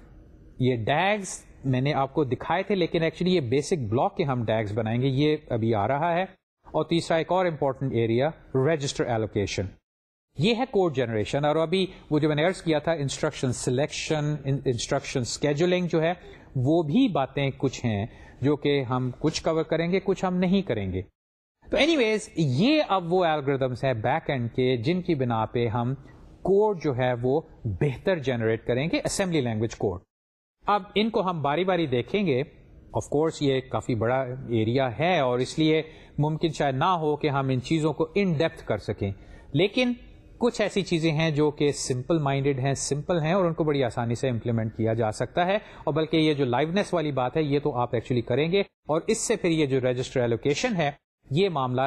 S1: یہ ڈیگز میں نے آپ کو دکھائے تھے، لیکن ایکچولی یہ بیسک بلاک کے ہم ڈیگز بنائیں گے، یہ ابھی آ رہا ہے۔ اور تیسرا ایک اور امپورٹنٹ ایریا رجسٹر ایلوکیشن یہ ہے کوڈ جنریشن اور ابھی وہ جو میں نے ارض کیا تھا انسٹرکشن سلیکشن انسٹرکشن اسکیجولنگ جو ہے، وہ بھی باتیں کچھ ہیں جو کہ ہم کچھ کور کریں گے، کچھ ہم نہیں کریں گے۔ تو اینی ویز یہ اب وہ الگریدمس ہیں بیک اینڈ کے، جن کی بنا پہ ہم کوڈ جو ہے وہ بہتر جنریٹ کریں گے اسمبلی لینگویج کوڈ اب ان کو ہم باری باری دیکھیں گے۔ آف کورس یہ کافی بڑا ایریا ہے اور اس لیے ممکن شاید نہ ہو کہ ہم ان چیزوں کو ان ڈیپتھ کر سکیں۔ لیکن کچھ ایسی چیزیں ہیں جو کہ سمپل مائنڈیڈ ہیں سمپل ہیں اور ان کو بڑی آسانی سے امپلیمنٹ کیا جا سکتا ہے۔ اور بلکہ یہ جو لائونیس والی بات ہے، یہ تو آپ ایکچولی کریں گے۔ اور اس سے پھر یہ جو رجسٹر ایلوکیشن ہے، یہ معاملہ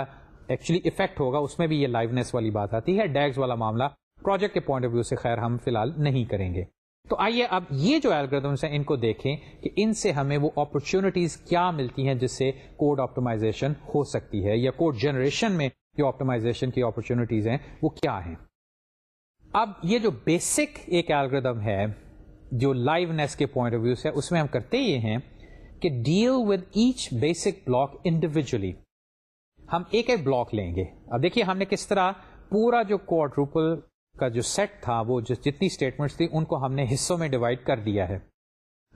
S1: ایکچولی افیکٹ ہوگا۔ اس میں بھی یہ لائونیس والی بات آتی ہے۔ ڈیگز والا معاملہ۔ پروجیکٹ کے پوائنٹ آف ویو سے خیر ہم فی الحال نہیں کریں گے۔ تو آئیے اب یہ جو الگریدمس ہیں ان کو دیکھیں کہ ان سے ہمیں وہ اپرچونٹیز کیا ملتی ہیں جس سے کوڈ آپٹمائزیشن ہو سکتی ہے یا کوڈ جنریشن میں جو آپٹمائزیشن کی اپرچونیٹیز ہیں وہ کیا ہیں۔ اب یہ جو بیسک ایک الگریدم ہے جو لائیونیس کے پوائنٹ آف ویو سے اس میں ہم کرتے یہ ہیں کہ deal with each basic block individually ہم ایک ایک بلاک لیں گے۔ اب دیکھیے ہم نے کس طرح پورا جو کوڈروپل کا جو سیٹ تھا، وہ جتنی اسٹیٹمنٹس تھی، ان کو ہم نے حصوں میں ڈیوائڈ کر دیا ہے۔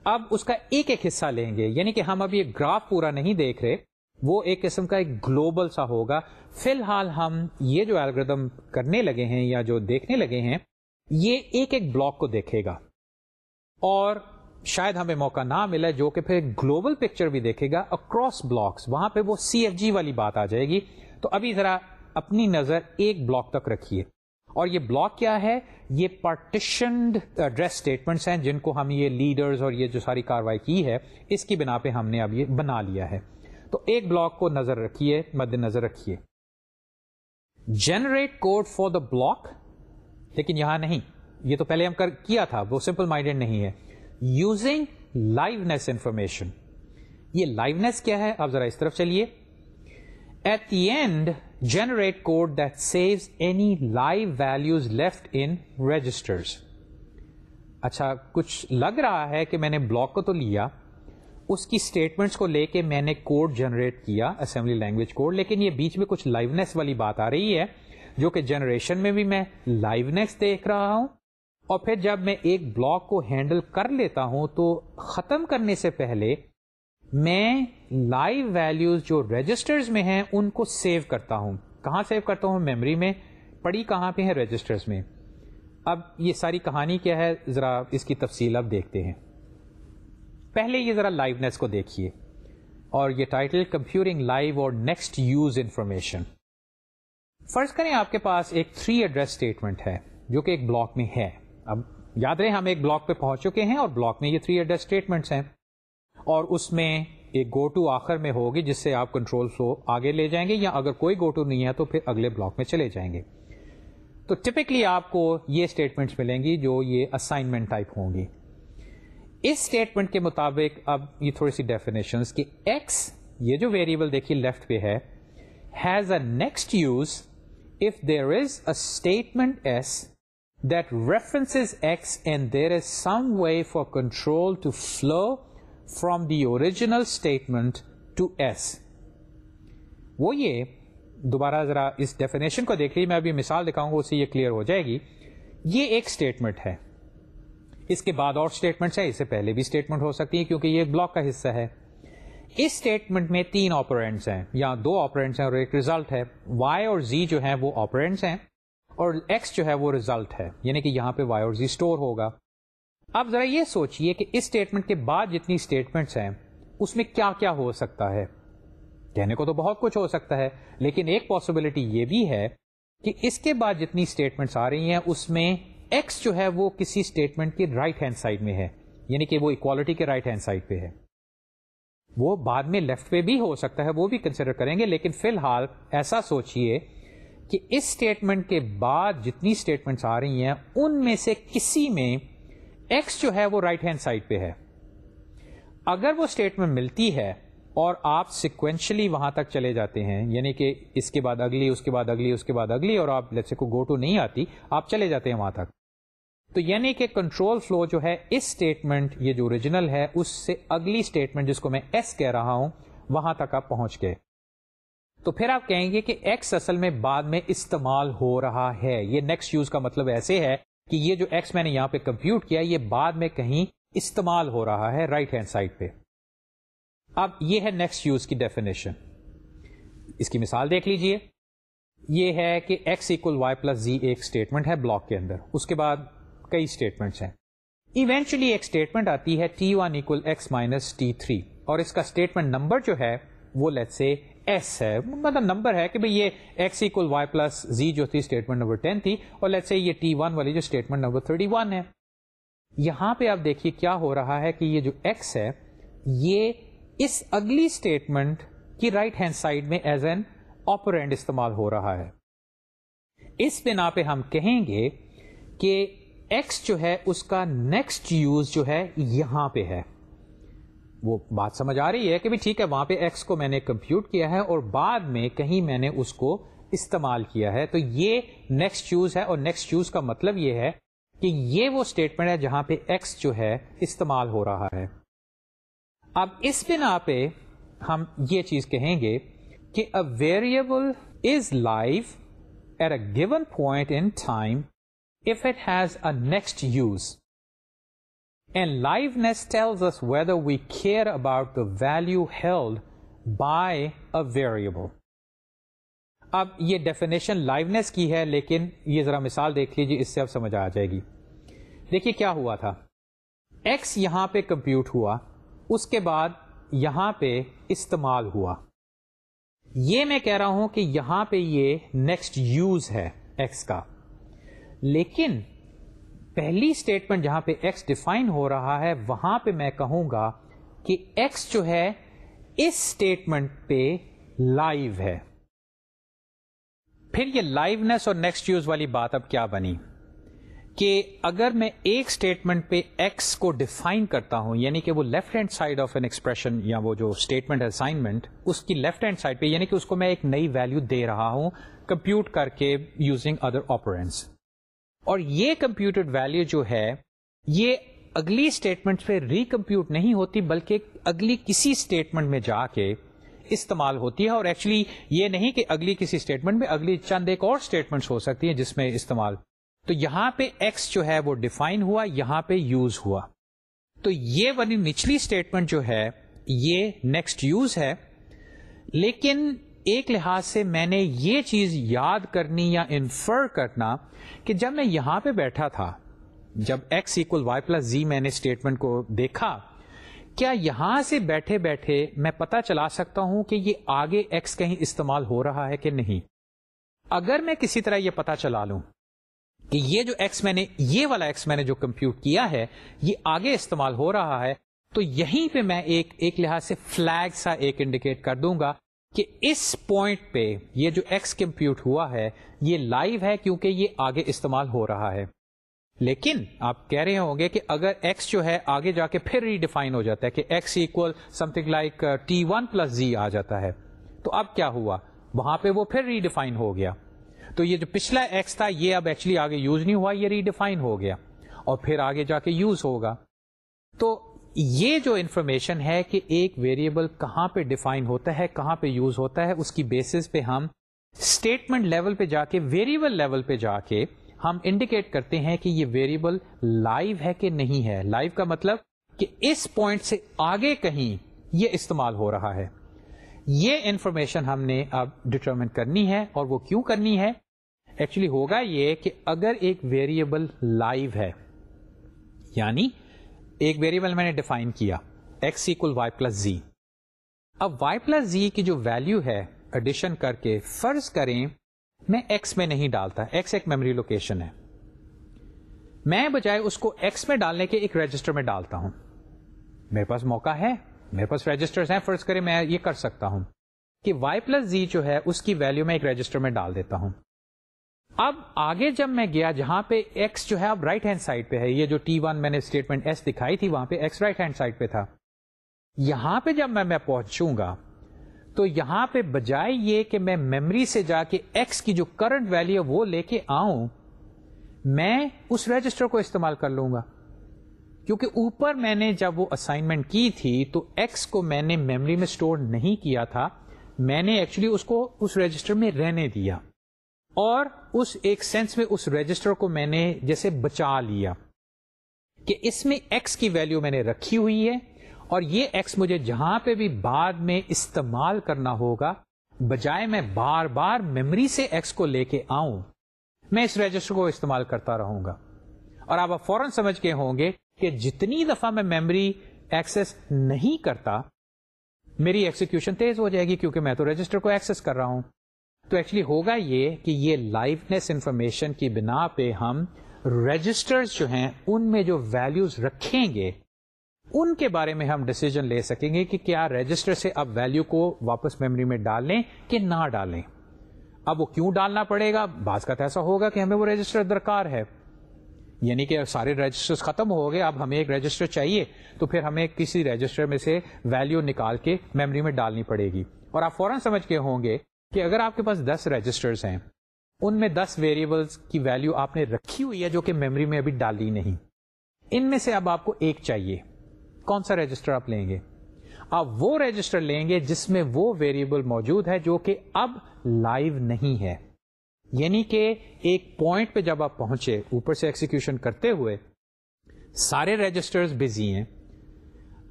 S1: اب اس کا ایک ایک حصہ لیں گے یعنی کہ ہم اب یہ گراف پورا نہیں دیکھ رہے، وہ ایک قسم کا ایک گلوبل سا ہوگا۔ فی الحال ہم یہ جو الگریدم کرنے لگے ہیں یا جو دیکھنے لگے ہیں، یہ ایک ایک بلاک کو دیکھے گا۔ اور شاید ہمیں موقع نہ ملے جو کہ پھر گلوبل پکچر بھی دیکھے گا اکراس بلاکس وہاں پہ وہ سی ایف جی والی بات آ جائے گی۔ تو ابھی ذرا اپنی نظر ایک بلاک تک رکھیے۔ اور یہ بلاک کیا ہے؟ یہ پارٹیشنڈ ایڈریس اسٹیٹمنٹس ہیں جن کو ہم یہ لیڈرز اور یہ جو ساری کاروائی کی ہے، اس کی بنا پہ ہم نے اب یہ بنا لیا ہے۔ تو ایک بلاک کو نظر رکھیے، مد نظر رکھیے۔ Generate code for the block لیکن یہاں نہیں۔ یہ تو پہلے ہم کر، کیا تھا، وہ سمپل مائنڈیڈ نہیں ہے۔ یوزنگ لائونیس انفارمیشن یہ لائونیس کیا ہے؟ آپ ذرا اس طرف چلیے۔ At the end generate code that saves any live values left in registers اچھا کچھ لگ رہا ہے کہ میں نے بلاک کو تو لیا، اس کی اسٹیٹمنٹس کو لے کے میں نے کوڈ جنریٹ کیا اسمبلی لینگویج کوڈ لیکن یہ بیچ میں کچھ لائونیس والی بات آ رہی ہے، جو کہ جنریشن میں بھی میں لائونیس دیکھ رہا ہوں۔ اور پھر جب میں ایک بلاک کو ہینڈل کر لیتا ہوں تو ختم کرنے سے پہلے میں لائیو ویلوز جو رجسٹرز میں ہیں، ان کو سیو کرتا ہوں۔ کہاں سیو کرتا ہوں؟ میموری میں۔ پڑی کہاں پہ ہے رجسٹرز میں؟ اب یہ ساری کہانی کیا ہے؟ ذرا اس کی تفصیل اب دیکھتے ہیں۔ پہلے یہ ذرا لائونیس کو دیکھیے۔ اور یہ ٹائٹل کمپیورنگ لائیو اور نیکسٹ یوز انفارمیشن فرض کریں آپ کے پاس ایک تھری ایڈریس اسٹیٹمنٹ ہے، جو کہ ایک بلاک میں ہے۔ اب یاد رہے، ہم ایک بلاک پہ پہنچ چکے ہیں اور بلاک میں یہ تھری ایڈریس اسٹیٹمنٹس ہیں۔ اور اس میں ایک گو ٹو آخر میں ہوگی جس سے آپ کنٹرول فلو آگے لے جائیں گے یا اگر کوئی گو ٹو نہیں ہے تو پھر اگلے بلاک میں چلے جائیں گے۔ تو ٹپکلی آپ کو یہ اسٹیٹمنٹس ملیں گی جو یہ اسائنمنٹ ٹائپ ہوں گی۔ اس اسٹیٹمنٹ کے مطابق اب یہ تھوڑی سی ڈیفینیشن کہ ایکس یہ جو ویریبل دیکھیے لیفٹ پہ ہے has a next use if there is a statement S that reference X and there is some way for control to flow from the original statement to S وہ یہ دوبارہ ذرا اس definition کو دیکھ لیے میں ابھی مثال دکھاؤں گا اسے یہ کلیئر ہو جائے گی۔ یہ ایک اسٹیٹمنٹ ہے۔ اس کے بعد اور اسٹیٹمنٹس ہیں، اس سے پہلے بھی اسٹیٹمنٹ ہو سکتی ہے کیونکہ یہ بلاک کا حصہ ہے۔ اس اسٹیٹمنٹ میں تین آپرینٹس ہیں، یا دو آپرینٹس ہیں اور ایک ریزلٹ ہے۔ وائی اور زی جو ہے وہ آپرینٹس ہیں اور ایکس جو ہے، وہ ریزلٹ ہے۔ یعنی کہ یہاں پہ وائی اور زی اسٹور ہوگا۔ اب ذرا یہ سوچئے کہ اس اسٹیٹمنٹ کے بعد جتنی اسٹیٹمنٹس ہیں، اس میں کیا کیا ہو سکتا ہے؟ کہنے کو تو بہت کچھ ہو سکتا ہے، لیکن ایک پاسبلٹی یہ بھی ہے کہ اس کے بعد جتنی اسٹیٹمنٹس آ رہی ہیں، اس میں ایکس جو ہے وہ کسی اسٹیٹمنٹ کی رائٹ ہینڈ سائڈ میں ہے یعنی کہ وہ اکوالٹی کے رائٹ ہینڈ سائڈ پہ ہے۔ وہ بعد میں لیفٹ پہ بھی ہو سکتا ہے، وہ بھی کنسیڈر کریں گے، لیکن فی الحال ایسا سوچئے کہ اس اسٹیٹمنٹ کے بعد جتنی اسٹیٹمنٹس آ رہی ہیں، ان میں سے کسی میں ایکس جو ہے وہ رائٹ ہینڈ سائڈ پہ ہے۔ اگر وہ اسٹیٹمنٹ ملتی ہے اور آپ سیکوینشلی وہاں تک چلے جاتے ہیں یعنی کہ اس کے بعد اگلی، اس کے بعد اگلی، اس کے بعد اگلی، اور آپ جیسے کو گو ٹو نہیں آتی، آپ چلے جاتے ہیں وہاں تک۔ تو یعنی کہ کنٹرول فلو جو ہے اس اسٹیٹمنٹ یہ جو اوریجنل ہے، اس سے اگلی اسٹیٹمنٹ جس کو میں ایس کہہ رہا ہوں، وہاں تک آپ پہنچ گئے۔ تو پھر آپ کہیں گے کہ ایکس اصل میں بعد میں استعمال ہو رہا ہے۔ یہ نیکسٹ یوز کا مطلب ایسے ہے کہ یہ جو ایکس میں نے یہاں پہ کمپیوٹ کیا یہ بعد میں کہیں استعمال ہو رہا ہے رائٹ ہینڈ سائڈ پہ۔ اب یہ ہے نیکسٹ یوز کی ڈیفینیشن اس کی مثال دیکھ لیجیے۔ یہ ہے کہ X equal Y plus Z ایک اسٹیٹمنٹ ہے بلاک کے اندر۔ اس کے بعد کئی اسٹیٹمنٹس ہیں۔ ایونچولی ایک اسٹیٹمنٹ آتی ہے T one equal X minus T three اور اس کا اسٹیٹمنٹ نمبر جو ہے، وہ لیٹ سے ایس ہے. مطلب نمبر ہے کہ بھئی یہ X equal Y plus Z جو تھی اسٹیٹمنٹ نمبر ٹین تھی اور لیٹ سے یہ ٹی ون والی جو اسٹیٹمنٹ نمبر تھرٹی ون ہے. یہاں پہ آپ دیکھیے کیا ہو رہا ہے کہ یہ جو ایکس ہے، یہ اس اگلی اسٹیٹمنٹ کی رائٹ ہینڈ سائڈ میں ایز این آپرینڈ استعمال ہو رہا ہے. اس بنا پہ ہم کہیں گے کہ ایکس جو ہے، اس کا نیکسٹ یوز جو ہے، یہاں پہ ہے. وہ بات سمجھ آ رہی ہے کہ بھی ٹھیک ہے، وہاں پہ ایکس کو میں نے کمپیوٹ کیا ہے اور بعد میں کہیں میں نے اس کو استعمال کیا ہے۔ تو یہ نیکسٹ یوز ہے اور نیکسٹ یوز کا مطلب یہ ہے کہ یہ وہ اسٹیٹمنٹ ہے جہاں پہ ایکس جو ہے استعمال ہو رہا ہے۔ اب اس بنا پہ ہم یہ چیز کہیں گے کہ a variable is live at a given point in time if it has a next use and liveness tells us whether we care about the value held by a variable اب یہ ڈیفینیشن لائونیس کی ہے، لیکن یہ ذرا مثال دیکھ لیجیے اس سے اب سمجھ آ جائے گی۔ دیکھیے کیا ہوا تھا۔ ایکس یہاں پہ کمپیوٹ ہوا، اس کے بعد یہاں پہ استعمال ہوا۔ یہ میں کہہ رہا ہوں کہ یہاں پہ یہ نیکسٹ یوز ہے ایکس کا۔ لیکن پہلی اسٹیٹمنٹ جہاں پہ ایکس ڈیفائن ہو رہا ہے، وہاں پہ میں کہوں گا کہ ایکس جو ہے، اس اسٹیٹمنٹ پہ لائیو ہے۔ پھر یہ لائیونیس اور نیکسٹ یوز والی بات اب کیا بنی؟ کہ اگر میں ایک اسٹیٹمنٹ پہ ایکس کو ڈیفائن کرتا ہوں یعنی کہ وہ left hand side of an expression یا وہ جو اسٹیٹمنٹ اسائنمنٹ اس کی لیفٹ ہینڈ سائڈ پہ یعنی کہ اس کو میں ایک نئی ویلو دے رہا ہوں کمپیوٹ کر کے یوزنگ ادر آپرینس اور یہ کمپیوٹڈ ویلو جو ہے، یہ اگلی اسٹیٹمنٹ پہ ریکمپیوٹ نہیں ہوتی، بلکہ اگلی کسی اسٹیٹمنٹ میں جا کے استعمال ہوتی ہے۔ اور ایکچولی یہ نہیں کہ اگلی کسی اسٹیٹمنٹ میں، اگلی چند ایک اور اسٹیٹمنٹ ہو سکتی ہیں جس میں استعمال۔ تو یہاں پہ ایکس جو ہے وہ ڈیفائن ہوا، یہاں پہ یوز ہوا۔ تو یہ والی نچلی اسٹیٹمنٹ جو ہے، یہ نیکسٹ یوز ہے۔ لیکن ایک لحاظ سے میں نے یہ چیز یاد کرنی یا انفر کرنا کہ جب میں یہاں پہ بیٹھا تھا، جب X equal Y plus Z میں نے اسٹیٹمنٹ کو دیکھا، کیا یہاں سے بیٹھے بیٹھے میں پتا چلا سکتا ہوں کہ یہ آگے ایکس کہیں استعمال ہو رہا ہے کہ نہیں؟ اگر میں کسی طرح یہ پتا چلا لوں کہ یہ جو ایکس میں نے، یہ والا ایکس میں نے جو کمپیوٹ کیا ہے، یہ آگے استعمال ہو رہا ہے، تو یہیں پہ میں ایک ایک لحاظ سے فلیگ سا ایک انڈیکیٹ کر دوں گا کہ اس پوائنٹ پہ یہ جو ایکس کمپیوٹ ہوا ہے، یہ لائیو ہے کیونکہ یہ آگے استعمال ہو رہا ہے۔ لیکن آپ کہہ رہے ہوں گے کہ اگر ایکس جو ہے آگے جا کے پھر ریڈیفائن ہو جاتا ہے کہ X equal something like T one plus Z آ جاتا ہے، تو اب کیا ہوا؟ وہاں پہ وہ پھر ریڈیفائن ہو گیا۔ تو یہ جو پچھلا ایکس تھا، یہ اب ایکچولی آگے یوز نہیں ہوا، یہ ریڈیفائن ہو گیا اور پھر آگے جا کے یوز ہوگا۔ تو یہ جو انفارمیشن ہے کہ ایک ویریبل کہاں پہ ڈیفائن ہوتا ہے، کہاں پہ یوز ہوتا ہے، اس کی بیسس پہ ہم اسٹیٹمنٹ لیول پہ جا کے ویریبل لیول پہ جا کے ہم انڈیکیٹ کرتے ہیں کہ یہ ویریبل لائیو ہے کہ نہیں ہے۔ لائیو کا مطلب کہ اس پوائنٹ سے آگے کہیں یہ استعمال ہو رہا ہے۔ یہ انفارمیشن ہم نے اب ڈٹرمن کرنی ہے اور وہ کیوں کرنی ہے؟ ایکچولی ہوگا یہ کہ اگر ایک ویریبل لائیو ہے یعنی ایک ویریبل میں نے ڈیفائن کیا X equal Y plus Z اب وائی پلس زی کی جو ویلو ہے ایڈیشن کر کے فرض کریں، میں ایکس میں نہیں ڈالتا ایکس ایک میموری لوکیشن ہے۔ میں بجائے اس کو ایکس میں ڈالنے کے ایک رجسٹر میں ڈالتا ہوں۔ میرے پاس موقع ہے، میرے پاس رجسٹر ہیں، فرض کریں میں یہ کر سکتا ہوں کہ وائی پلس زی جو ہے، اس کی ویلو میں ایک رجسٹر میں ڈال دیتا ہوں۔ اب آگے جب میں گیا جہاں پہ ایکس جو ہے اب رائٹ ہینڈ سائڈ پہ ہے، یہ جو ٹی ون میں نے اسٹیٹمنٹ ایس دکھائی تھی، وہاں پہ ایکس رائٹ ہینڈ سائڈ پہ تھا۔ یہاں پہ جب میں میں پہنچوں گا، تو یہاں پہ بجائے یہ کہ میں میمری سے جا کے ایکس کی جو کرنٹ ویلو وہ لے کے آؤں، میں اس رجسٹر کو استعمال کر لوں گا۔ کیونکہ اوپر میں نے جب وہ اسائنمنٹ کی تھی، تو ایکس کو میں نے میموری میں اسٹور نہیں کیا تھا، میں نے ایکچولی اس کو اس رجسٹر میں رہنے دیا۔ اور اس ایک سینس میں اس رجسٹر کو میں نے جیسے بچا لیا کہ اس میں ایکس کی ویلو میں نے رکھی ہوئی ہے اور یہ ایکس مجھے جہاں پہ بھی بعد میں استعمال کرنا ہوگا، بجائے میں بار بار میموری سے ایکس کو لے کے آؤں، میں اس رجسٹر کو استعمال کرتا رہوں گا۔ اور آپ فوراً سمجھ کے ہوں گے کہ جتنی دفعہ میں میموری ایکسس نہیں کرتا، میری ایکسیکیوشن تیز ہو جائے گی کیونکہ میں تو رجسٹر کو ایکسس کر رہا ہوں۔ تو ایکچولی ہوگا یہ کہ یہ لائفنیس انفارمیشن کی بنا پہ ہم رجسٹر جو ہیں، ان میں جو ویلوز رکھیں گے، ان کے بارے میں ہم ڈسیزن لے سکیں گے کہ کیا رجسٹر سے اب ویلو کو واپس میموری میں ڈال لیں کہ نہ ڈالیں۔ اب وہ کیوں ڈالنا پڑے گا؟ بعض کا تو ایسا ہوگا کہ ہمیں وہ رجسٹر درکار ہے۔ یعنی کہ سارے رجسٹر ختم ہو گئے، اب ہمیں ایک رجسٹر چاہیے، تو پھر ہمیں کسی رجسٹر میں سے ویلو نکال کے میموری میں ڈالنی پڑے گی۔ اور آپ فوراً سمجھ کے ہوں گے کہ اگر آپ کے پاس دس رجسٹرز ہیں، ان میں دس ویریبلس کی ویلو آپ نے رکھی ہوئی ہے جو کہ میموری میں ابھی ڈالی نہیں۔ ان میں سے اب آپ کو ایک چاہیے۔ کون سا رجسٹر آپ لیں گے؟ آپ وہ رجسٹر لیں گے جس میں وہ ویریبل موجود ہے جو کہ اب لائیو نہیں ہے۔ یعنی کہ ایک پوائنٹ پہ جب آپ پہنچے، اوپر سے ایکسیکیوشن کرتے ہوئے، سارے رجسٹر بزی ہیں۔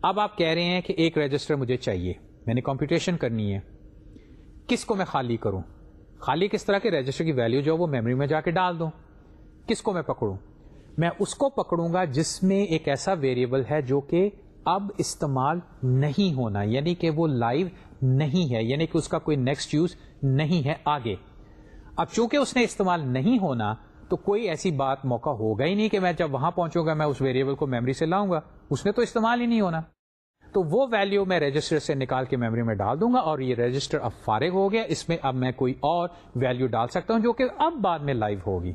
S1: اب آپ کہہ رہے ہیں کہ ایک رجسٹر مجھے چاہیے۔ میں نے کمپیوٹیشن کرنی ہے۔ کس کو میں خالی کروں؟ خالی کس طرح کے رجسٹر کی ویلو جو وہ میموری میں جا کے ڈال دوں؟ کس کو میں پکڑوں؟ میں اس کو پکڑوں گا جس میں ایک ایسا ویریبل ہے جو کہ اب استعمال نہیں ہونا یعنی کہ وہ لائیو نہیں ہے یعنی کہ اس کا کوئی نیکسٹ یوز نہیں ہے آگے۔ اب چونکہ اس نے استعمال نہیں ہونا، تو کوئی ایسی بات موقع ہوگا ہی نہیں کہ میں جب وہاں پہنچوں گا، میں اس ویریبل کو میموری سے لاؤں گا۔ اس نے تو استعمال ہی نہیں ہونا۔ تو وہ ویلو میں رجسٹر سے نکال کے میموری میں ڈال دوں گا اور یہ رجسٹر اب فارغ ہو گیا۔ اس میں اب میں کوئی اور ویلو ڈال سکتا ہوں جو کہ اب بعد میں لائیو ہوگی۔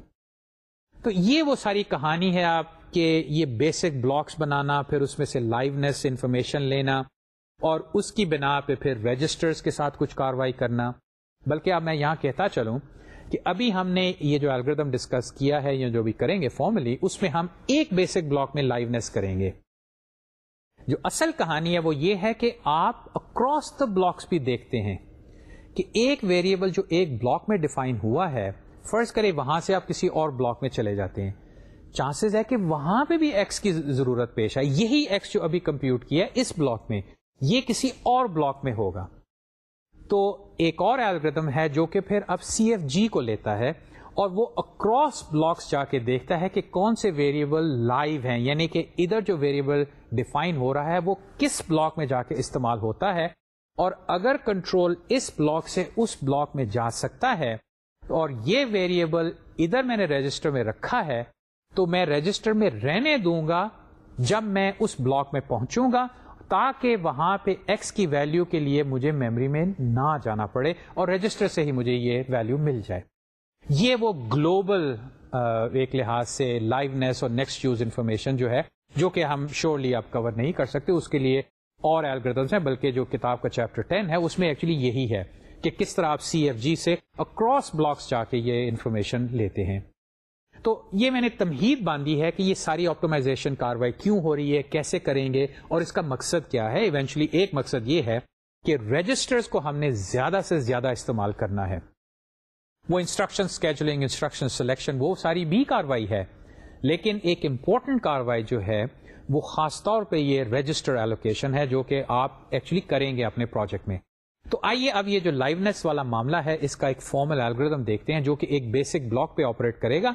S1: تو یہ وہ ساری کہانی ہے آپ کے یہ بیسک بلاکس بنانا، پھر اس میں سے لائیونیس انفارمیشن لینا اور اس کی بنا پہ پھر رجسٹرز کے ساتھ کچھ کاروائی کرنا۔ بلکہ اب میں یہاں کہتا چلوں کہ ابھی ہم نے یہ جو الگریدم ڈسکس کیا ہے، یا جو بھی کریں گے فارملی اس میں ہم ایک بیسک بلاک میں لائیونیس کریں گے۔ جو اصل کہانی ہے وہ یہ ہے کہ آپ اکراس دا بلاکس بھی دیکھتے ہیں کہ ایک ویریبل جو ایک بلاک میں ڈیفائن ہوا ہے، فرض کرے وہاں سے آپ کسی اور بلاک میں چلے جاتے ہیں۔ چانسز ہے کہ وہاں پہ بھی ایکس کی ضرورت پیش آئے یہی ایکس جو ابھی کمپیوٹ کیا اس بلاک میں، یہ کسی اور بلاک میں ہوگا۔ تو ایک اور الگریدم ہے جو کہ پھر اب سی ایف جی کو لیتا ہے۔ اور وہ اکراس بلاکس جا کے دیکھتا ہے کہ کون سے ویریبل لائیو ہیں یعنی کہ ادھر جو ویریبل ڈیفائن ہو رہا ہے، وہ کس بلاک میں جا کے استعمال ہوتا ہے۔ اور اگر کنٹرول اس بلاک سے اس بلاک میں جا سکتا ہے، اور یہ ویریبل ادھر میں نے رجسٹر میں رکھا ہے، تو میں رجسٹر میں رہنے دوں گا جب میں اس بلاک میں پہنچوں گا، تاکہ وہاں پہ ایکس کی ویلو کے لیے مجھے میموری میں نہ جانا پڑے اور رجسٹر سے ہی مجھے یہ ویلو مل جائے۔ یہ وہ گلوبل ایک لحاظ سے لائیونیس اور نیکسٹ یوز انفارمیشن جو ہے، جو کہ ہم شیورلی اب کور نہیں کر سکتے، اس کے لیے اور الگریدمس ہیں، بلکہ جو کتاب کا چیپٹر ٹین ہے، اس میں ایکچولی یہی ہے کہ کس طرح آپ سی ایف جی سے اکراس بلاکس جا کے یہ انفارمیشن لیتے ہیں۔ تو یہ میں نے تمہید باندھی ہے کہ یہ ساری آپٹومائزیشن کاروائی کیوں ہو رہی ہے، کیسے کریں گے، اور اس کا مقصد کیا ہے؟ ایونچولی ایک مقصد یہ ہے کہ رجسٹرز کو ہم نے زیادہ سے زیادہ استعمال کرنا ہے۔ وہ انسٹرکشن اسکیجولنگ انسٹرکشن سلیکشن وہ ساری بھی کاروائی ہے۔ لیکن ایک امپورٹنٹ کاروائی جو ہے، وہ خاص طور پہ یہ رجسٹر ایلوکیشن ہے جو کہ آپ ایکچولی کریں گے اپنے پروجیکٹ میں۔ تو آئیے اب یہ جو لائونیس والا معاملہ ہے، اس کا ایک فارمل الگریدم دیکھتے ہیں جو کہ ایک بیسک بلاک پہ آپریٹ کرے گا۔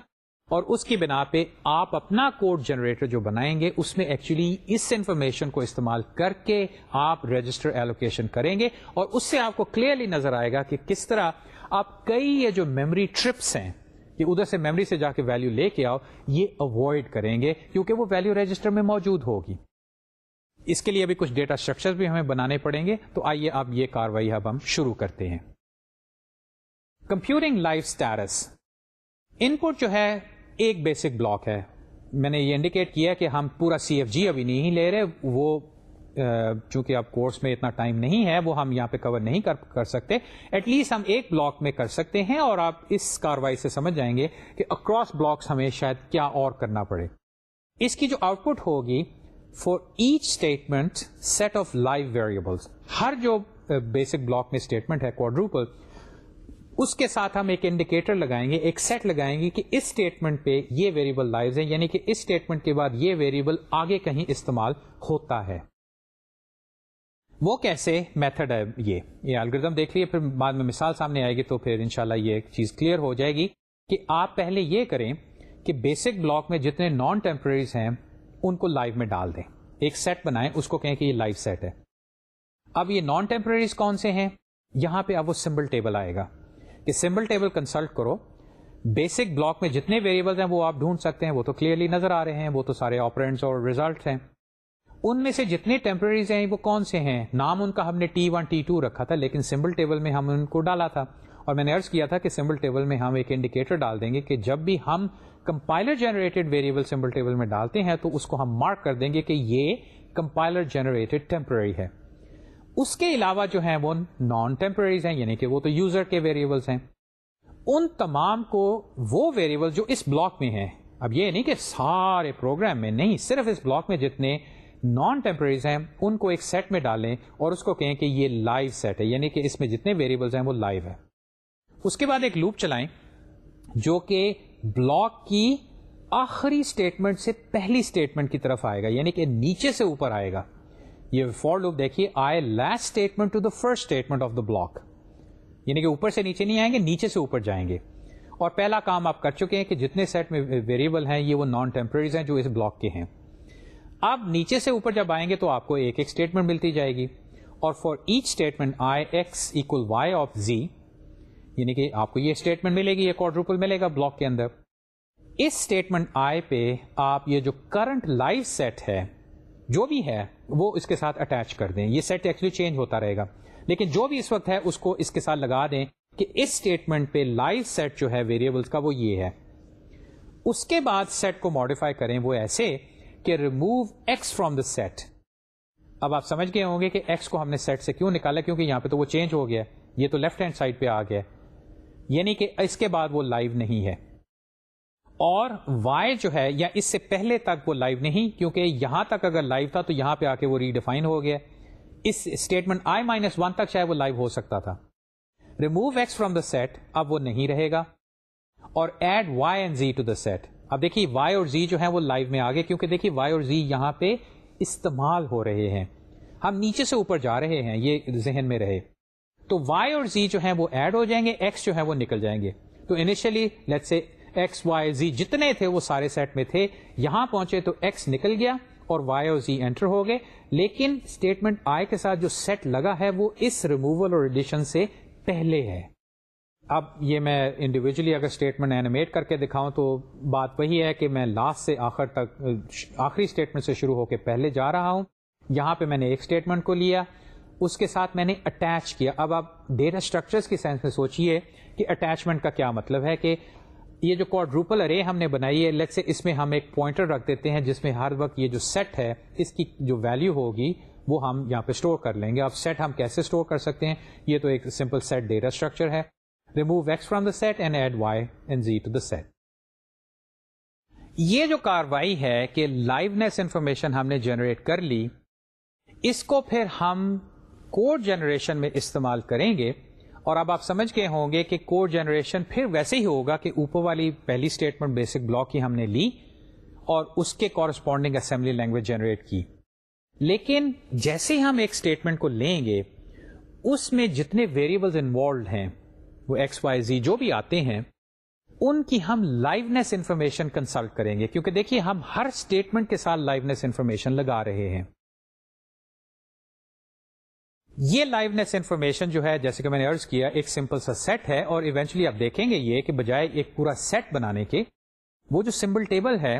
S1: اور اس کی بنا پہ آپ اپنا کوڈ جنریٹر جو بنائیں گے، اس میں ایکچولی اس انفارمیشن کو استعمال کر کے آپ رجسٹر ایلوکیشن کریں گے۔ اور اس سے آپ کو کلیئرلی نظر آئے گا کہ کس طرح آپ کئی یہ جو میموری ٹرپس ہیں، کہ ادھر سے میموری سے جا کے ویلو لے کے آؤ، یہ اوائڈ کریں گے، کیونکہ وہ ویلو رجسٹر میں موجود ہوگی۔ اس کے لیے ابھی کچھ ڈیٹا اسٹرکچر بھی ہمیں بنانے پڑیں گے، تو آئیے اب یہ کاروائی اب ہم شروع کرتے ہیں۔ Computing life status input جو ہے، ایک بیسک بلاک ہے۔ میں نے یہ انڈیکیٹ کیا کہ ہم پورا سی ایف جی ابھی نہیں لے رہے، وہ چونکہ اب کورس میں اتنا ٹائم نہیں ہے، وہ ہم یہاں پہ کور نہیں کر کر سکتے۔ ایٹ لیسٹ ہم ایک بلاک میں کر سکتے ہیں اور آپ اس کاروائی سے سمجھ جائیں گے کہ اکراس بلاکس ہمیں شاید کیا اور کرنا پڑے۔ اس کی جو آؤٹ پٹ ہوگی for each statement set of live variables ہر جو بیسک بلاک میں اسٹیٹمنٹ ہے کوڈروپل اس کے ساتھ ہم ایک انڈیکیٹر لگائیں گے، ایک سیٹ لگائیں گے کہ اس اسٹیٹمنٹ پہ یہ ویریبل لائیو ہے یعنی کہ اس اسٹیٹمنٹ کے بعد یہ ویریبل آگے کہیں استعمال ہوتا ہے۔ وہ کیسے میتھڈ ہے یہ؟ یہ الگریدم دیکھ لیے، پھر بعد میں مثال سامنے آئے گی تو پھر انشاءاللہ یہ ایک چیز کلیئر ہو جائے گی کہ آپ پہلے یہ کریں کہ بیسک بلاک میں جتنے نان ٹیمپرریز ہیں، ان کو لائیو میں ڈال دیں۔ ایک سیٹ بنائیں، اس کو کہیں کہ یہ لائیو سیٹ ہے۔ اب یہ نان ٹیمپرریز کون سے ہیں؟ یہاں پہ اب وہ سمبل ٹیبل آئے گا۔ کہ سمبل ٹیبل کنسلٹ کرو۔ بیسک بلاک میں جتنے ویریبل ہیں، وہ آپ ڈھونڈ سکتے ہیں، وہ تو کلیئرلی نظر آ رہے ہیں، وہ تو سارے آپرینٹس اور ریزلٹ ہیں۔ ان میں سے جتنے ٹیمپرریز ہیں، وہ کون سے ہیں؟ نام ان کا ہم نے ٹی ون ٹی ٹو رکھا تھا، لیکن سمبل ٹیبل میں ہم ان کو ڈالا تھا۔ اور میں نے ارض کیا تھا کہ سمبل ٹیبل میں ہم ایک انڈیکیٹر ڈال دیں گے کہ جب بھی ہم compiler generated variable symbol table میں ڈالتے ہیں، تو اس کو ہم مارک کر دیں گے کہ یہ کمپائلر جنریٹڈ ٹیمپرری ہے۔ اس کے علاوہ جو ہیں، وہ نان ٹیمپرریز ہیں یعنی کہ وہ تو یوزر کے ویریبلس ہیں۔ ان تمام کو وہ ویریبل جو اس بلاک میں ہیں۔ اب یہ نہیں کہ سارے پروگرام میں، نہیں، صرف اس بلاک میں جتنے نان ٹیمپرریز ہیں، ان کو ایک سیٹ میں ڈالیں اور اس کو کہیں کہ یہ لائیو سیٹ ہے یعنی کہ اس میں جتنے ویریبلس ہیں وہ لائیو ہے اس کے بعد ایک لوپ چلائیں، جو کہ بلاک کی آخری اسٹیٹمنٹ سے پہلی اسٹیٹمنٹ کی طرف آئے گا یعنی کہ نیچے سے اوپر آئے گا۔ یہ فور لوپ دیکھیے، آئے last statement to the first statement of the block یعنی کہ اوپر سے نیچے نہیں آئیں گے، نیچے سے اوپر جائیں گے۔ اور پہلا کام آپ کر چکے ہیں کہ جتنے سیٹ میں ویریبل ہیں، یہ وہ نان ٹیمپرریز ہیں جو اس بلاک کے ہیں۔ اب نیچے سے اوپر جب آئیں گے تو آپ کو ایک ایک اسٹیٹمنٹ ملتی جائے گی۔ اور for each statement I X equal Y of Z یعنی کہ آپ کو یہ اسٹیٹمنٹ ملے گی، یہ کوڈروپل ملے گا بلاک کے اندر۔ اس اسٹیٹمنٹ آئی پہ آپ یہ جو کرنٹ لائف سیٹ ہے، جو بھی ہے، وہ اس کے ساتھ اٹیچ کر دیں۔ یہ سیٹ ایکچولی چینج ہوتا رہے گا۔ لیکن جو بھی اس وقت ہے، اس کو اس کے ساتھ لگا دیں کہ اس اسٹیٹمنٹ پہ لائف سیٹ جو ہے ویریبلس کا وہ یہ ہے۔ اس کے بعد سیٹ کو ماڈیفائی کریں، وہ ایسے کہ remove X from the set اب آپ سمجھ گئے ہوں گے کہ ایکس کو ہم نے سیٹ سے کیوں نکالا؟ کیونکہ یہاں پہ تو وہ چینج ہو گیا یہ تو لیفٹ ہینڈ سائڈ پہ آ گیا یعنی کہ اس کے بعد وہ لائیو نہیں ہے۔ اور وائی جو ہے، یا اس سے پہلے تک وہ لائیو نہیں، کیونکہ یہاں تک اگر لائیو تھا تو یہاں پہ آ کے وہ ریڈیفائن ہو گیا۔ اس اسٹیٹمنٹ آئی مائنس ون تک شاید وہ لائیو ہو سکتا تھا۔ Remove X from the set اب وہ نہیں رہے گا۔ اور add Y and Z to the set اب دیکھیے وائی اور زی جو ہے وہ لائیو میں آگے، کیونکہ دیکھیے وائی اور زی یہاں پہ استعمال ہو رہے ہیں۔ ہم نیچے سے اوپر جا رہے ہیں، یہ ذہن میں رہے۔ تو وائی اور زی جو ہے وہ ایڈ ہو جائیں گے ایکس جو ہے وہ نکل جائیں گے۔ تو انیشلی لیٹ سے ایکس وائی زی جتنے تھے وہ سارے سیٹ میں تھے۔ یہاں پہنچے تو ایکس نکل گیا اور وائی اور زی اینٹر ہو گئے۔ لیکن اسٹیٹمنٹ آئی کے ساتھ جو سیٹ لگا ہے وہ اس ریموول اور ایڈیشن سے پہلے ہے۔ اب یہ میں انڈیویجلی اگر اسٹیٹمنٹ اینیمیٹ کر کے دکھاؤں تو بات وہی ہے کہ میں لاسٹ سے آخر تک، آخری اسٹیٹمنٹ سے شروع ہو کے پہلے جا رہا ہوں۔ یہاں پہ میں نے ایک اسٹیٹمنٹ کو لیا۔ اس کے ساتھ میں نے اٹیچ کیا۔ اب آپ ڈیٹا اسٹرکچرس کی سینس میں سوچیے کہ اٹیچمنٹ کا کیا مطلب ہے کہ یہ جو کوڈروپل ارے ہم نے بنائی ہے لیٹ سے اس میں ہم ایک پوائنٹر رکھ دیتے ہیں جس میں ہر وقت یہ جو سیٹ ہے، اس کی جو ویلو ہوگی وہ ہم یہاں پہ اسٹور کر لیں گے۔ اب سیٹ ہم کیسے اسٹور کر سکتے ہیں؟ یہ تو ایک سمپل سیٹ ڈیٹا اسٹرکچر ہے۔ Remove X from the set and add Y and Z to the set یہ جو کاروائی ہے کہ لائونیس انفارمیشن ہم نے جنریٹ کر لی، اس کو پھر ہم کوڈ جنریشن میں استعمال کریں گے۔ اور اب آپ سمجھ گئے ہوں گے کہ کوڈ جنریشن پھر ویسے ہی ہوگا کہ اوپر والی پہلی اسٹیٹمنٹ بیسک بلاک کی ہم نے لی اور اس کے کورسپونڈنگ اسمبلی لینگویج جنریٹ کی۔ لیکن جیسے ہم ایک اسٹیٹمنٹ کو لیں گے، اس میں جتنے ویریبلز انوالوڈ ہیں وہ ایکس وائی زی جو بھی آتے ہیں، ان کی ہم لائونیس انفارمیشن کنسلٹ کریں گے۔ کیونکہ دیکھیے، ہم ہر اسٹیٹمنٹ کے ساتھ لائونیس انفارمیشن لگا رہے ہیں۔ یہ لائونیس انفارمیشن جو ہے، جیسے کہ میں نے ارض کیا، ایک سمپل سا سیٹ ہے۔ اور ایونچولی آپ دیکھیں گے یہ کہ بجائے ایک پورا سیٹ بنانے کے، وہ جو سمبل ٹیبل ہے،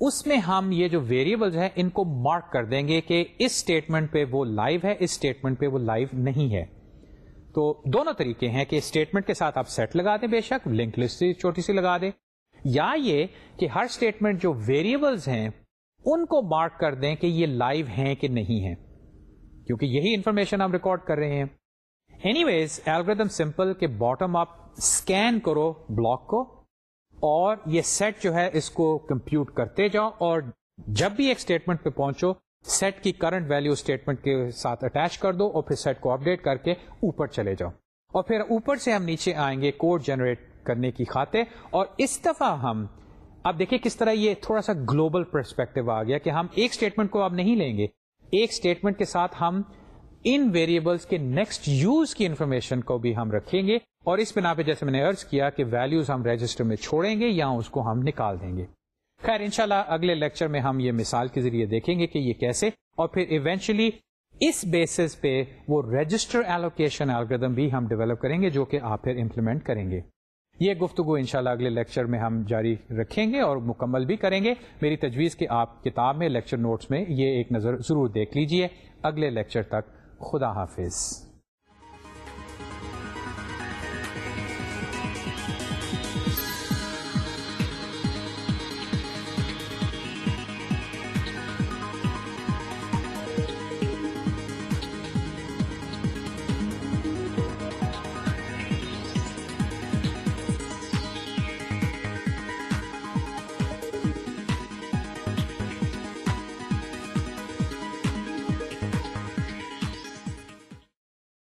S1: اس میں ہم یہ جو ویریبل ہیں، ان کو مارک کر دیں گے کہ اس اسٹیٹمنٹ پہ وہ لائیو ہے، اس اسٹیٹمنٹ پہ وہ لائیو نہیں ہے۔ تو دونوں طریقے ہیں کہ اسٹیٹمنٹ کے ساتھ آپ سیٹ لگا دیں بے شک لنک لسٹ چھوٹی سی لگا دیں۔ یا یہ کہ ہر اسٹیٹمنٹ جو ویریبلس ہیں، ان کو مارک کر دیں کہ یہ لائیو ہیں کہ نہیں ہے کیونکہ یہی انفارمیشن آپ ریکارڈ کر رہے ہیں۔ اینی ویز ایلگردم سمپل کے باٹم آپ اسکین کرو بلاک کو اور یہ سیٹ جو ہے اس کو کمپیوٹ کرتے جاؤ اور جب بھی ایک اسٹیٹمنٹ پہ پہنچو سیٹ کی کرنٹ ویلو اسٹیٹمنٹ کے ساتھ اٹیچ کر دو اور پھر سیٹ کو اپڈیٹ کر کے اوپر چلے جاؤ۔ اور پھر اوپر سے ہم نیچے آئیں گے کوڈ جنریٹ کرنے کی خاطر اور اس دفعہ ہم اب دیکھیں کس طرح یہ تھوڑا سا گلوبل پرسپیکٹو آ گیا کہ ہم ایک اسٹیٹمنٹ کو اب نہیں لیں گے۔ ایک اسٹیٹمنٹ کے ساتھ ہم ان ویریبلس کے نیکسٹ یوز کی انفارمیشن کو بھی ہم رکھیں گے اور اس بنا پہ جیسے میں نے ارض کیا کہ ویلوز ہم رجسٹر میں چھوڑیں گے یا اس کو ہم نکال دیں گے۔ خیر، انشاءاللہ اگلے لیکچر میں ہم یہ مثال کے ذریعے دیکھیں گے کہ یہ کیسے اور پھر ایونچولی اس بیسس پہ وہ رجسٹر ایلوکیشن الگریدم بھی ہم ڈیولپ کریں گے جو کہ آپ پھر امپلیمنٹ کریں گے۔ یہ گفتگو انشاءاللہ اگلے لیکچر میں ہم جاری رکھیں گے اور مکمل بھی کریں گے۔ میری تجویز کہ آپ کتاب میں لیکچر نوٹس میں یہ ایک نظر ضرور دیکھ لیجیے۔ اگلے لیکچر تک خدا حافظ۔